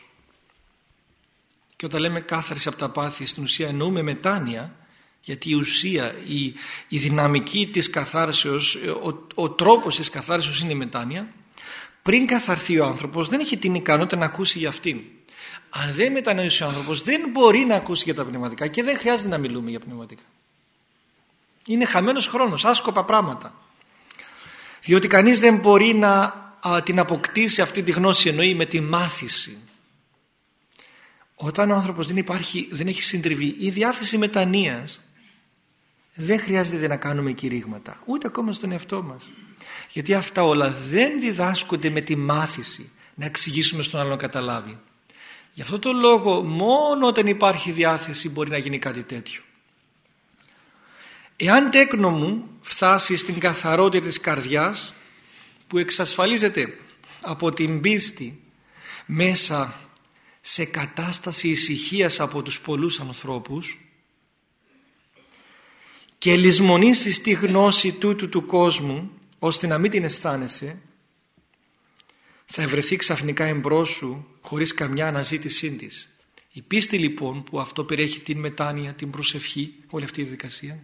και όταν λέμε κάθαρση από τα πάθη στην ουσία εννοούμε μετάνοια γιατί η ουσία, η, η δυναμική της καθάρσεως, ο, ο τρόπος της καθάρσεως είναι η μετάνοια πριν καθαρθεί ο άνθρωπος δεν έχει την ικανότητα να ακούσει για αυτήν. Αν δεν μετανοήσει ο άνθρωπος δεν μπορεί να ακούσει για τα πνευματικά και δεν χρειάζεται να μιλούμε για πνευματικά. Είναι χαμένος χρόνος, άσκοπα πράγματα. Διότι κανείς δεν μπορεί να την αποκτήσει αυτή τη γνώση εννοεί με τη μάθηση. Όταν ο άνθρωπος δεν, υπάρχει, δεν έχει συντριβεί η διάθεση μετανοίας δεν χρειάζεται να κάνουμε κηρύγματα ούτε ακόμα στον εαυτό μας γιατί αυτά όλα δεν διδάσκονται με τη μάθηση να εξηγήσουμε στον άλλο να καταλάβει γι' αυτό το λόγο μόνο όταν υπάρχει διάθεση μπορεί να γίνει κάτι τέτοιο. Εάν τέκνο μου φτάσει στην καθαρότητα της καρδιάς που εξασφαλίζεται από την πίστη μέσα σε κατάσταση ησυχίας από τους πολλούς ανθρώπους και λησμονήσεις τη γνώση τούτου του κόσμου ώστε να μην την αισθάνεσαι θα ευρεθεί ξαφνικά εμπρός σου χωρίς καμιά αναζήτησή της. Η πίστη λοιπόν που αυτό περιέχει την μετάνοια, την προσευχή, όλη αυτή η διαδικασία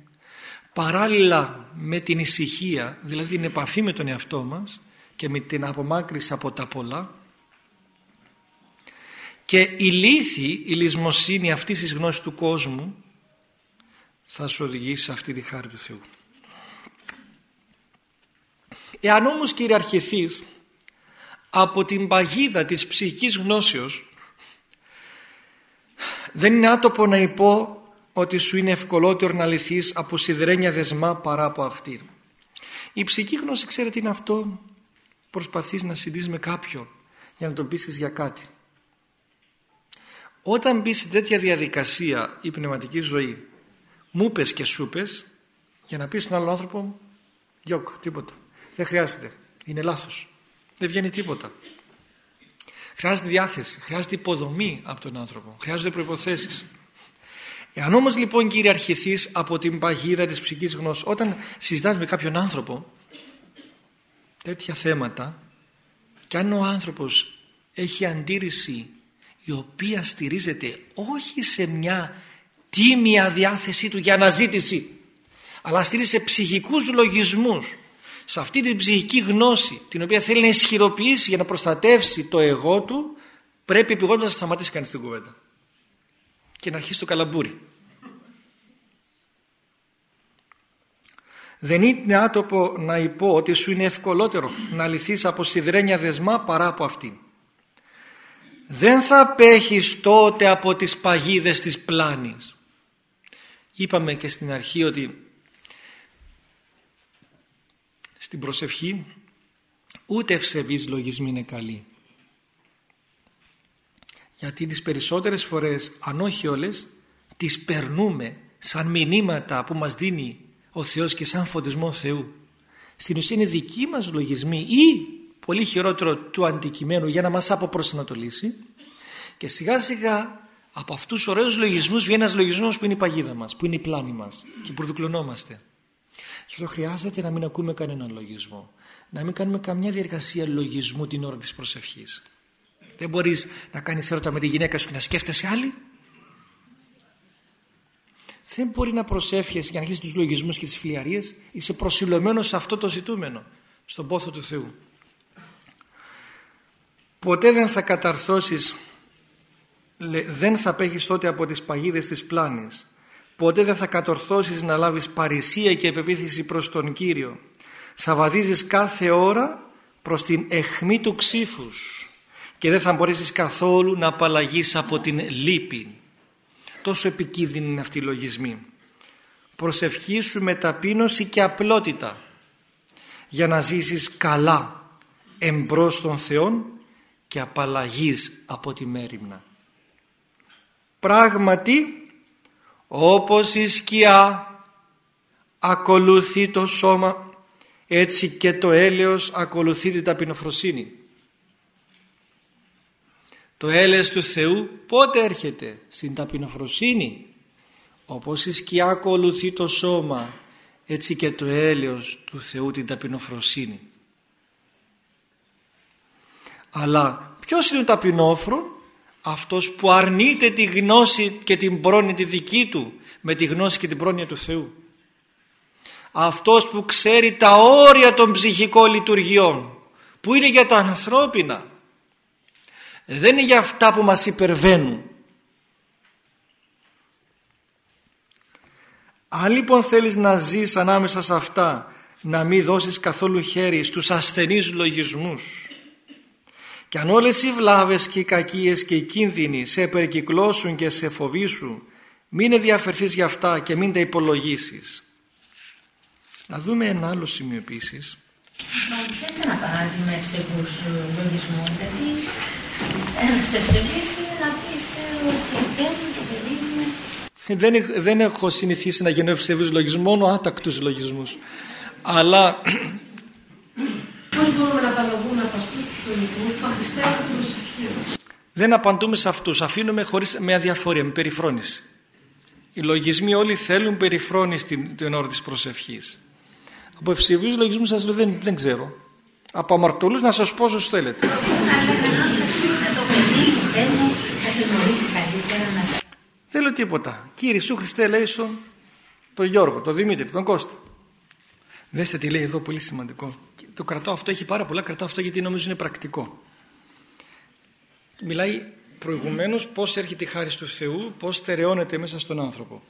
παράλληλα με την ησυχία, δηλαδή την επαφή με τον εαυτό μας και με την απομάκρυση από τα πολλά και η λύθη, η λησμοσύνη αυτής της γνώσης του κόσμου θα σου οδηγήσει σε αυτή τη χάρη του Θεού. Εάν όμως κυριαρχηθείς από την παγίδα της ψυχικής γνώσεως δεν είναι άτοπο να υπό ότι σου είναι ευκολότερο να λυθείς από σιδρένια δεσμά παρά από αυτή. Η ψυχική γνώση ξέρετε είναι αυτό προσπαθείς να συντείς με κάποιον για να τον πείσεις για κάτι. Όταν μπεις σε τέτοια διαδικασία η πνευματική ζωή μου πες και σου πες για να πεις στον άλλο άνθρωπο γιοκ, τίποτα. Δεν χρειάζεται. Είναι λάθος. Δεν βγαίνει τίποτα. Χρειάζεται διάθεση, χρειάζεται υποδομή από τον άνθρωπο, χρειάζονται προϋποθέσεις. Εάν όμως λοιπόν κυριαρχηθείς από την παγίδα της ψυχικής γνώσης, όταν συζητάς με κάποιον άνθρωπο τέτοια θέματα και αν ο άνθρωπος έχει αντίρρηση η οποία στηρίζεται όχι σε μια τίμια διάθεσή του για αναζήτηση αλλά στηρίζεται σε ψυχικούς λογισμούς σε αυτή την ψυχική γνώση την οποία θέλει να ισχυροποιήσει για να προστατεύσει το εγώ του πρέπει επιγόντως να σταματήσει κανείς την κουβέντα. Και να αρχίσει το καλαμπούρι. Δεν είναι άτοπο να υπό ότι σου είναι ευκολότερο να λυθείς από σιδρένια δεσμά παρά από αυτήν. Δεν θα απέχεις τότε από τις παγίδες της πλάνης. Είπαμε και στην αρχή ότι στην προσευχή ούτε ευσεβείς λογισμοί είναι καλοί. Γιατί τις περισσότερες φορές, αν όχι όλες, τις περνούμε σαν μηνύματα που μας δίνει ο Θεός και σαν φωτισμό Θεού στην ουσία είναι δικοί μας λογισμοί ή πολύ χειρότερο του αντικειμένου για να μας αποπροσανατολίσει και σιγά σιγά από αυτούς τους ωραίους λογισμούς βγαίνει ένας λογισμός που είναι η παγίδα μας, που είναι η πλάνη μας και προδουκλωνόμαστε. Και αυτό χρειάζεται να μην ακούμε κανέναν λογισμό. Να μην κάνουμε καμιά διεργασία λογισμού την ώρα της προσευχής. Δεν μπορείς να κάνεις έρωτα με τη γυναίκα σου και να σκέφτεσαι άλλη. Δεν μπορεί να προσεύχεσαι για να αρχίσεις τους λογισμούς και τις φλιαρίες. Είσαι προσιλωμένος σε αυτό το ζητούμενο, στον πόθο του Θεού. Ποτέ δεν θα καταρθώσεις, δεν θα πέχεις τότε από τις παγίδες της πλάνης. Ποτέ δεν θα κατορθώσεις να λάβεις παρησία και επεποίθηση προς τον Κύριο. Θα βαδίζεις κάθε ώρα προς την εχμή του ξύφους και δεν θα μπορέσεις καθόλου να απαλλαγείς από την λύπη. Τόσο επικίνδυνη είναι αυτή η λογισμή. Προσευχή σου με ταπείνωση και απλότητα για να ζήσεις καλά εμπρός των Θεών και απαλλαγής από τη μέρημνα. Πράγματι όπως η σκιά ακολουθεί το σώμα έτσι και το έλεος ακολουθεί την ταπεινοφροσύνη. Το έλεος του Θεού πότε έρχεται; Στην ταπεινοφροσύνη όπως η σκιά ακολουθεί το σώμα έτσι και το έλεος του Θεού την ταπεινοφροσύνη. Αλλά ποιος είναι ο ταπεινόφρον; Αυτός που αρνείται τη γνώση και την πρόνοια τη δική του με τη γνώση και την πρόνοια του Θεού. Αυτός που ξέρει τα όρια των ψυχικών λειτουργιών που είναι για τα ανθρώπινα δεν είναι για αυτά που μας υπερβαίνουν. Αν λοιπόν θέλεις να ζεις ανάμεσα σε αυτά να μην δώσεις καθόλου χέρι στους ασθενείς λογισμούς και αν όλες οι βλάβες και οι κακίες και οι κίνδυνοι σε περικυκλώσουν και σε φοβήσουν μην ενδιαφερθείς για αυτά και μην τα υπολογίσεις. Να δούμε ένα άλλο σημείο επίσης. Θες ένα παράδειγμα ευσεβούς λογισμού, δηλαδή ένας ευσεβής είναι να πεις ότι το παιδί μου δεν, δεν έχω συνηθίσει να γίνω ευσεβής λογισμού, μόνο άτακτους λογισμούς. Αλλά... Πώς μπορούμε να απαλλαγούμε από αυτούς; Τους λογισμούς που αχρηστεύουν την προσευχή Δεν απαντούμε σε αυτούς, αφήνουμε χωρίς, με αδιαφορία, με περιφρόνηση. Οι λογισμοί όλοι θέλουν περιφρόνηση την, την ώρα της προσευχής. Από ευσεβείς λογισμούς σας λέω δεν, δεν ξέρω. Από αμαρτωλούς να σας πω όσο θέλετε. Αλλά αν σας πείτε το παιδί μου θα σε γνωρίσει καλύτερα να δεν λέω τίποτα. Κύριε Ιησού Χριστέ λέει στον τον Γιώργο, τον Δημήτρη, τον Κώστα. Δέστε τι λέει εδώ πολύ σημαντικό. Το κρατάω αυτό, έχει πάρα πολλά, κρατάω αυτό γιατί νομίζω είναι πρακτικό. Μιλάει προηγουμένως πώς έρχεται η χάρη του Θεού, πώς στερεώνεται μέσα στον άνθρωπο.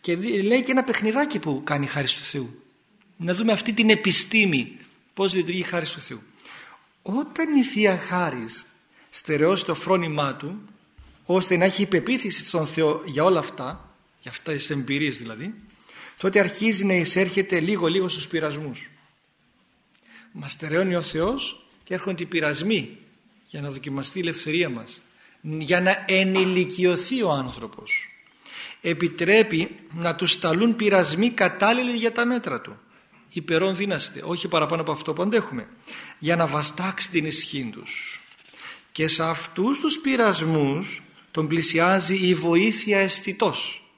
Και λέει και ένα παιχνιδάκι που κάνει η χάρη του Θεού. Να δούμε αυτή την επιστήμη, πώς λειτουργεί η χάρη του Θεού. Όταν η Θεία Χάρις στερεώσει το φρόνημά του, ώστε να έχει υπεποίθηση στον Θεό για όλα αυτά, για αυτά τις εμπειρίες δηλαδή, τότε αρχίζει να εισέρχεται λίγο λίγο στους πειρασμούς. Μας στερεώνει ο Θεός και έρχονται οι πειρασμοί για να δοκιμαστεί η ελευθερία μας, για να ενηλικιωθεί ο άνθρωπος. Επιτρέπει να τους σταλούν πειρασμοί κατάλληλοι για τα μέτρα του. Υπερών δύναστε, όχι παραπάνω από αυτό που αντέχουμε, για να βαστάξει την ισχύ τους. Και σε αυτούς τους πειρασμούς τον πλησιάζει η βοήθεια αισθητός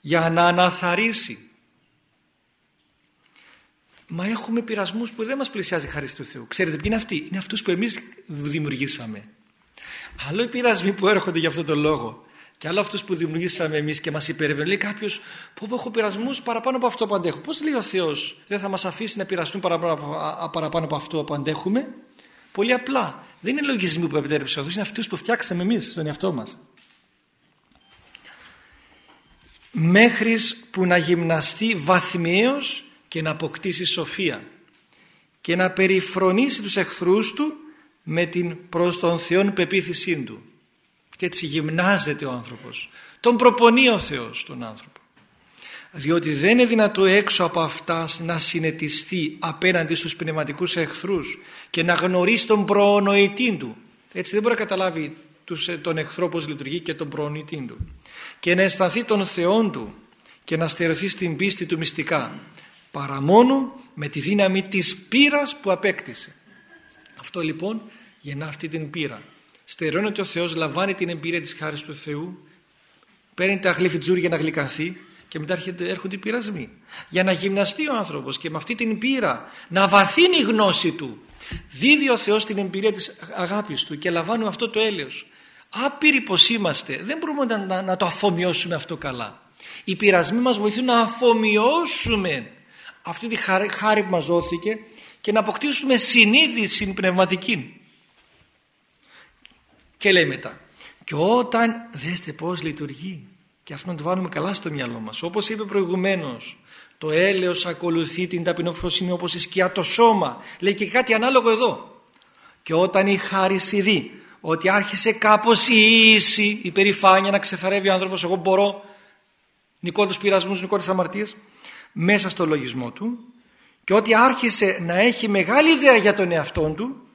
για να αναθαρίσει. Μα έχουμε πειρασμούς που δεν μας πλησιάζει χάρη του Θεού. Ξέρετε ποιοι είναι αυτοί; Είναι αυτούς που εμείς δημιουργήσαμε. Άλλο οι πειρασμοί που έρχονται για αυτόν τον λόγο. Και άλλο αυτούς που δημιουργήσαμε εμείς και μας υπερβαίνουν. Λέει κάποιος που έχω πειρασμούς παραπάνω από αυτό που αντέχω. Πώς λέει ο Θεός δεν θα μας αφήσει να πειραστούν παραπάνω από, παραπάνω από αυτό που αντέχουμε. Πολύ απλά. Δεν είναι λογισμοί που επιτρέψει ο Θεός. Είναι αυτούς που φτιάξαμε εμείς στον εαυτό μας. Μέχρι που να γυμναστεί βαθμίως και να αποκτήσει σοφία και να περιφρονήσει τους εχθρούς του με την προς τον Θεόν πεποίθησή του. Και έτσι γυμνάζεται ο άνθρωπος. Τον προπονεί ο Θεός τον άνθρωπο. Διότι δεν είναι δυνατό έξω από αυτά να συνετιστεί απέναντι στους πνευματικούς εχθρούς και να γνωρίσει τον προονοητή του. Έτσι δεν μπορεί να καταλάβει τον εχθρό πώς λειτουργεί και τον προονοητή του. Και να αισθανθεί τον Θεόν του και να στερεωθεί στην πίστη του μυστικά παρά μόνο με τη δύναμη της πύρας που απέκτησε. Αυτό λοιπόν γεννά αυτή την πύρα. Στερεώνεται ο Θεός, λαμβάνει την εμπειρία της χάρης του Θεού, παίρνει τα γλύφη τζούρ για να γλυκανθεί και μετά έρχονται οι πειρασμοί. Για να γυμναστεί ο άνθρωπος και με αυτή την πύρα να βαθύνει η γνώση του. Δίδει ο Θεός την εμπειρία της αγάπης του και λαμβάνουμε αυτό το έλεος. Άπειροι πως είμαστε, δεν μπορούμε να, να, να το αφομοιώσουμε αυτό καλά. Οι πειρασμοί μας βοηθούν να αφομοιώσουμε αυτή τη χάρη, χάρη που μας δόθηκε και να αποκτήσουμε συνείδηση πνευματική. Και λέει μετά, και όταν δέστε πώς λειτουργεί και αυτό να το βάλουμε καλά στο μυαλό μας. Όπως είπε προηγουμένως, το έλεος ακολουθεί την ταπεινοφροσύνη όπως η σκιά το σώμα. Λέει και κάτι ανάλογο εδώ. Και όταν η χάρη δει ότι άρχισε κάπως η ίση, η περηφάνεια να ξεθαρεύει ο άνθρωπος, εγώ μπορώ, νικώ τους πειρασμούς, νικώ τις αμαρτίες, μέσα στο λογισμό του και ότι άρχισε να έχει μεγάλη ιδέα για τον εαυτό του,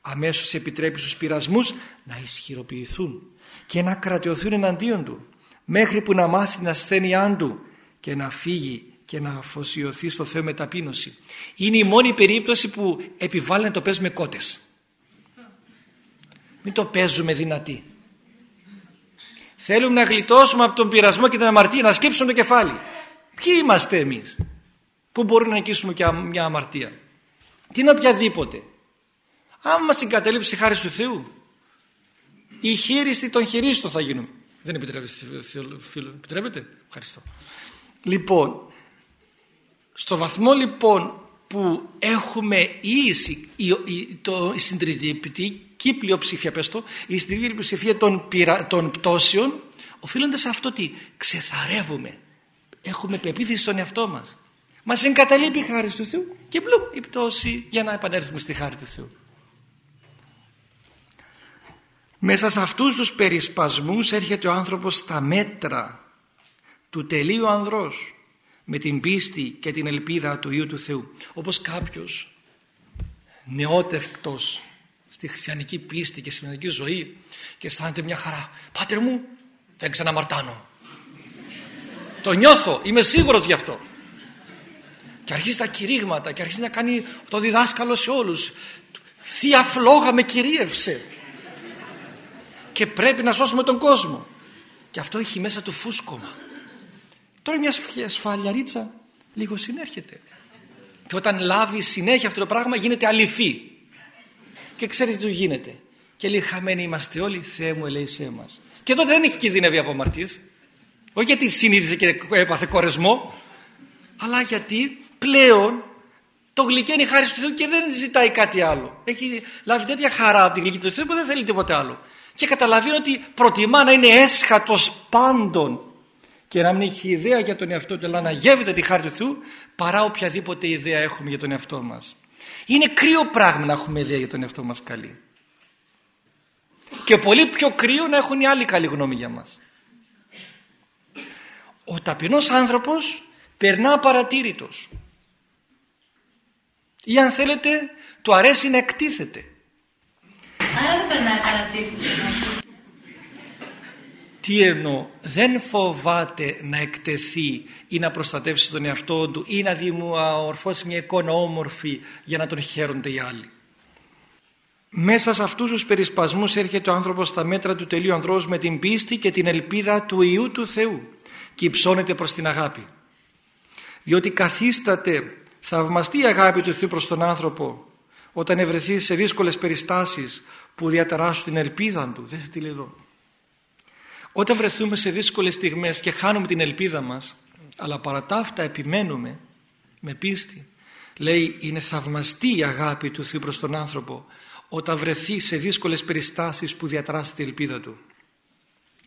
αμέσως επιτρέπει στους πειρασμούς να ισχυροποιηθούν και να κρατιωθούν εναντίον του μέχρι που να μάθει την ασθένειά του και να φύγει και να αφοσιωθεί στο Θεό με ταπείνωση. Είναι η μόνη περίπτωση που επιβάλλει να το παίζουμε κότες. Μην το παίζουμε δυνατή. Θέλουμε να γλιτώσουμε από τον πειρασμό και την αμαρτία, να σκύψουμε το κεφάλι. Ποιοι είμαστε εμείς; Που μπορούμε να νικήσουμε και μια αμαρτία; Τι είναι οποιαδήποτε. Αν μας συγκατέλειψε η χάρη του Θεού, οι χείριστοι των χειρίστων θα γίνουμε. Δεν επιτρέπετε φίλο. Επιτρέπετε. Ευχαριστώ. Λοιπόν, στο βαθμό λοιπόν που έχουμε ίση η, η, το, η συντριπτική πλειοψηφία, πες το, η συντριπτική πλειοψηφία των, πειρα, των πτώσεων οφείλονται σε αυτό ότι ξεθαρεύουμε. Έχουμε πεποίθηση στον εαυτό μας. Μας εγκαταλείπει η χάρη του Θεού και μπλουμ η πτώση για να επανέλθουμε στη χάρη του Θεού. Μέσα σε αυτούς τους περισπασμούς έρχεται ο άνθρωπος στα μέτρα του τελείου ανδρός με την πίστη και την ελπίδα του Υιού του Θεού. Όπως κάποιος νεότευκτος στη χριστιανική πίστη και στη χριστιανική ζωή και αισθάνεται μια χαρά. Πάτερ μου, δεν ξαναμαρτάνω. Το νιώθω, είμαι σίγουρος γι' αυτό. Και αρχίζει τα κηρύγματα και αρχίζει να κάνει το διδάσκαλο σε όλους. Θεία φλόγα με κυρίευσε και πρέπει να σώσουμε τον κόσμο. Και αυτό έχει μέσα του φούσκωμα. Τώρα μια σφαλιαρίτσα λίγο συνέρχεται. Και όταν λάβει συνέχεια αυτό το πράγμα γίνεται αληθή. Και ξέρετε τι γίνεται. Και λέει χαμένοι είμαστε όλοι, Θεέ μου ελέησέ μας. Και τότε δεν έχει κινδυνεύει από αμαρτίες. Όχι γιατί συνείδησε και έπαθε κορεσμό, αλλά γιατί πλέον το γλυκαίνει χάρη του Θεού και δεν ζητάει κάτι άλλο. Έχει λάβει τέτοια χαρά από την γλυκή του Θεού που δεν θέλει τίποτε άλλο και καταλαβαίνει ότι προτιμά να είναι έσχατος πάντων και να μην έχει ιδέα για τον εαυτό του αλλά να γεύεται τη χάρη του Θεού παρά οποιαδήποτε ιδέα έχουμε για τον εαυτό μας. Είναι κρύο πράγμα να έχουμε ιδέα για τον εαυτό μας καλή. Και πολύ πιο κρύο να έχουν οι άλλοι καλή γνώμη για μας. Ο ταπεινός άνθρωπος περνά παρατήρητος. Ή αν θέλετε του αρέσει να εκτίθεται. Άρα δεν περνάει παρατήρηση. Τι εννοώ, δεν φοβάται να εκτεθεί ή να προστατεύσει τον εαυτό του ή να δημορφώσει μια εικόνα όμορφη για να τον χαίρονται οι άλλοι. Μέσα σε αυτούς τους περισπασμούς έρχεται ο άνθρωπος στα μέτρα του τελείου ανδρός με την πίστη και την ελπίδα του Ιού του Θεού και υψώνεται προς την αγάπη. Διότι καθίσταται θαυμαστή η αγάπη του Θεού προς τον άνθρωπο όταν ευρεθεί σε δύσκολες περιστάσεις που διαταράσσουν την ελπίδα του. Δεν τι λέει εδώ. Όταν βρεθούμε σε δύσκολες στιγμές και χάνουμε την ελπίδα μας, αλλά παρά τα αυτά επιμένουμε με πίστη, λέει είναι θαυμαστή η αγάπη του Θεού προς τον άνθρωπο όταν βρεθεί σε δύσκολες περιστάσεις που διατράσσει την ελπίδα του.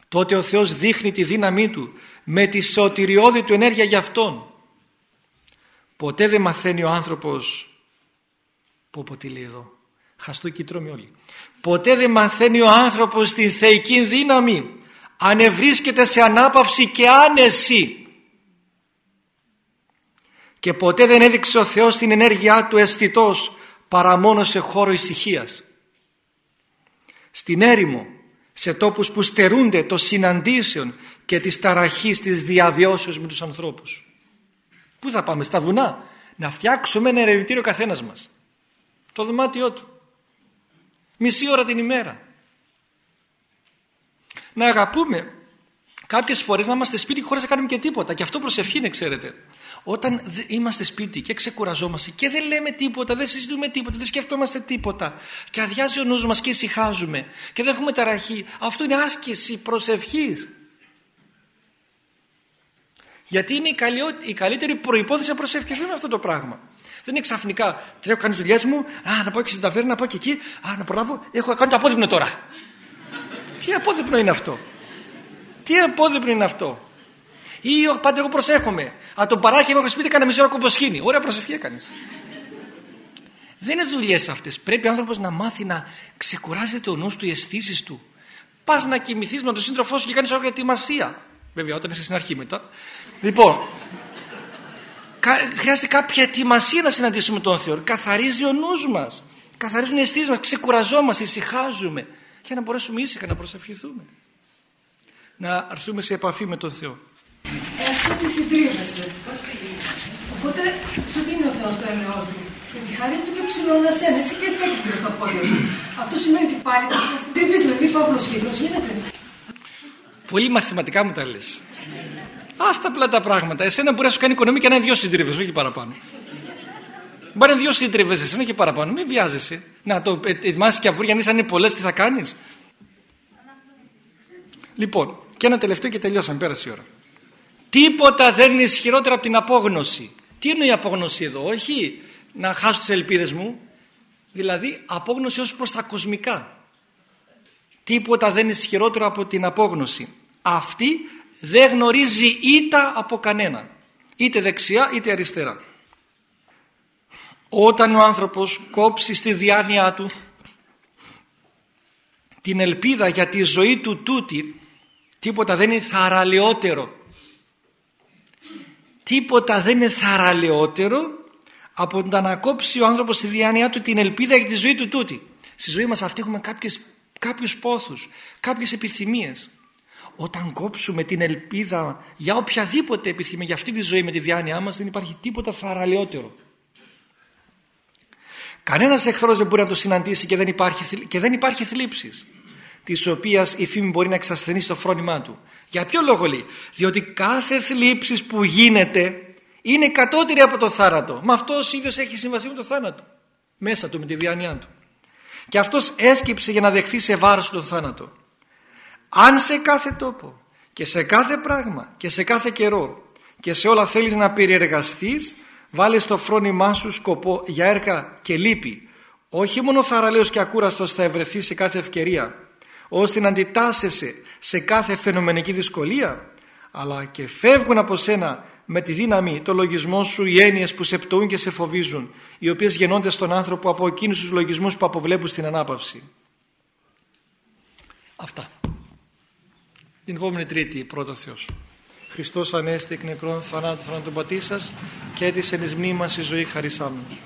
Τότε ο Θεός δείχνει τη δύναμή του με τη σωτηριώδη του ενέργεια για Αυτόν. Ποτέ δεν μαθαίνει ο άνθρωπος Πω πω τι λέει εδώ. Χαστό και τρώμε όλοι. Ποτέ δεν μαθαίνει ο άνθρωπος την θεϊκή δύναμη αν ευρίσκεται σε ανάπαυση και άνεση. Και ποτέ δεν έδειξε ο Θεός την ενέργειά του αισθητός παρά μόνο σε χώρο ησυχίας. Στην έρημο, σε τόπους που στερούνται των συναντήσεων και της ταραχής της διαβιώσεως με τους ανθρώπους. Πού θα πάμε, στα βουνά, να φτιάξουμε ένα ερευνητήριο καθένας μας. Το δωμάτιό του. Μισή ώρα την ημέρα. Να αγαπούμε κάποιες φορές να είμαστε σπίτι χωρίς να κάνουμε και τίποτα. Και αυτό προσευχή είναι, ξέρετε. Όταν είμαστε σπίτι και ξεκουραζόμαστε και δεν λέμε τίποτα, δεν συζητούμε τίποτα, δεν σκεφτόμαστε τίποτα και αδειάζει ο νους μας και ησυχάζουμε και δεν έχουμε ταραχή, αυτό είναι άσκηση προσευχής. Γιατί είναι η, η καλύτερη προϋπόθεση να προσευχηθούμε αυτό το πράγμα. Δεν είναι ξαφνικά τρέχω κάνει δουλειές μου, α, να πάω και στην ταφέρνα, να πάω και εκεί, α, να προλάβω, έχω κάνει το απόδειπνο τώρα. Τι απόδειπνο είναι αυτό; Τι απόδειπνο είναι αυτό; Ή πάντα εγώ προσέχομαι. Α, τον παράχει έχω σπίτι, έκανε μισή ώρα κομποσχήνη. Ωραία προσευχή έκανες. Δεν είναι δουλειές αυτές. Πρέπει ο άνθρωπος να μάθει να ξεκουράζεται ο νους του, οι αισθήσεις του. Πας να κοιμηθείς με τον σύντροφό σου και κάνεις ώρα ετοιμασία. Βέβαια, όταν είσαι στην αρχή μετά. Λοιπόν, χρειάζεται κάποια ετοιμασία να συναντήσουμε τον Θεό. Καθαρίζει ο νους μας. Καθαρίζουν οι αισθήσεις μας. Ξεκουραζόμαστε, ησυχάζουμε. Για να μπορέσουμε ήσυχα να προσευχηθούμε. Να έρθουμε σε επαφή με τον Θεό. Έστω ότι συντρίβεσαι. Οπότε σου δίνει ο Θεός το έλεος του. Και τη χάρη του και ψηλώνει σένα. Εσύ και στέκεις μπροστά στα πόδια σου. Αυτό σημαίνει ότι πάλι θα συντρίβεις δηλαδή φαύλος φίλος. Γίνεται. Πολύ μαθηματικά μου τα λες. Άστα απλά τα πράγματα. Εσένα μπορεί να σου κάνει οικονομία και να είναι δυο συντρίβες, όχι παραπάνω. Μπορεί να είναι δυο σύντριβε εσένα και παραπάνω. Μην βιάζεσαι. Να το ετοιμάσεις και από για αν είναι πολλές, τι θα κάνεις. Λοιπόν, και ένα τελευταίο και τελειώσαμε. Πέρασε η ώρα. Τίποτα δεν είναι ισχυρότερο από την απόγνωση. Τι είναι η απόγνωση εδώ, όχι να χάσω τις ελπίδες μου, δηλαδή απόγνωση ως προς τα κοσμικά. Τίποτα δεν είναι ισχυρότερο από την απόγνωση. Αυτή δεν γνωρίζει ήττα από κανένα. Είτε δεξιά είτε αριστερά. Όταν ο άνθρωπος κόψει στη διάνοιά του την ελπίδα για τη ζωή του τούτη, τίποτα δεν είναι θαραλεότερο τίποτα δεν είναι θαραλεότερο από το να κόψει ο άνθρωπος στη διάνοιά του την ελπίδα για τη ζωή του τούτη. Στη ζωή μας αυτή έχουμε κάποιες, κάποιους πόθους, κάποιες επιθυμίες. Όταν κόψουμε την ελπίδα για οποιαδήποτε επιθυμία για αυτή τη ζωή με τη διάνοιά μας δεν υπάρχει τίποτα θαραλεότερο. Κανένας εχθρός δεν μπορεί να το συναντήσει και δεν υπάρχει, και δεν υπάρχει θλίψης της οποίας η φήμη μπορεί να εξασθενήσει το φρόνημά του. Για ποιο λόγο λέει; Διότι κάθε θλίψης που γίνεται είναι κατώτερη από το θάνατο. Μα αυτός ίδιος έχει συμβασί με το θάνατο. Μέσα του με τη διάνοιά του. Και αυτός έσκυψε για να δεχθεί σε βάρος του το θάνατο. Αν σε κάθε τόπο και σε κάθε πράγμα και σε κάθε καιρό και σε όλα θέλεις να περιεργαστείς βάλε στο φρόνημά σου σκοπό για έργα και λύπη όχι μόνο θαραλέος και ακούραστος θα ευρεθεί σε κάθε ευκαιρία ώστε να αντιτάσσεσαι σε κάθε φαινομενική δυσκολία αλλά και φεύγουν από σένα με τη δύναμη το λογισμό σου οι έννοιες που σε πτωούν και σε φοβίζουν οι οποίες γεννώνται στον άνθρωπο από εκείνους τους λογισμούς που αποβλέπουν στην ανάπαυση. Αυτά. Την επόμενη Τρίτη πρώτο Θεός. Χριστός Ανέστη εκ νεκρών θανάτου θανάτου πατήσας και έτησε εις μνήμας η ζωή χαρισάμενος.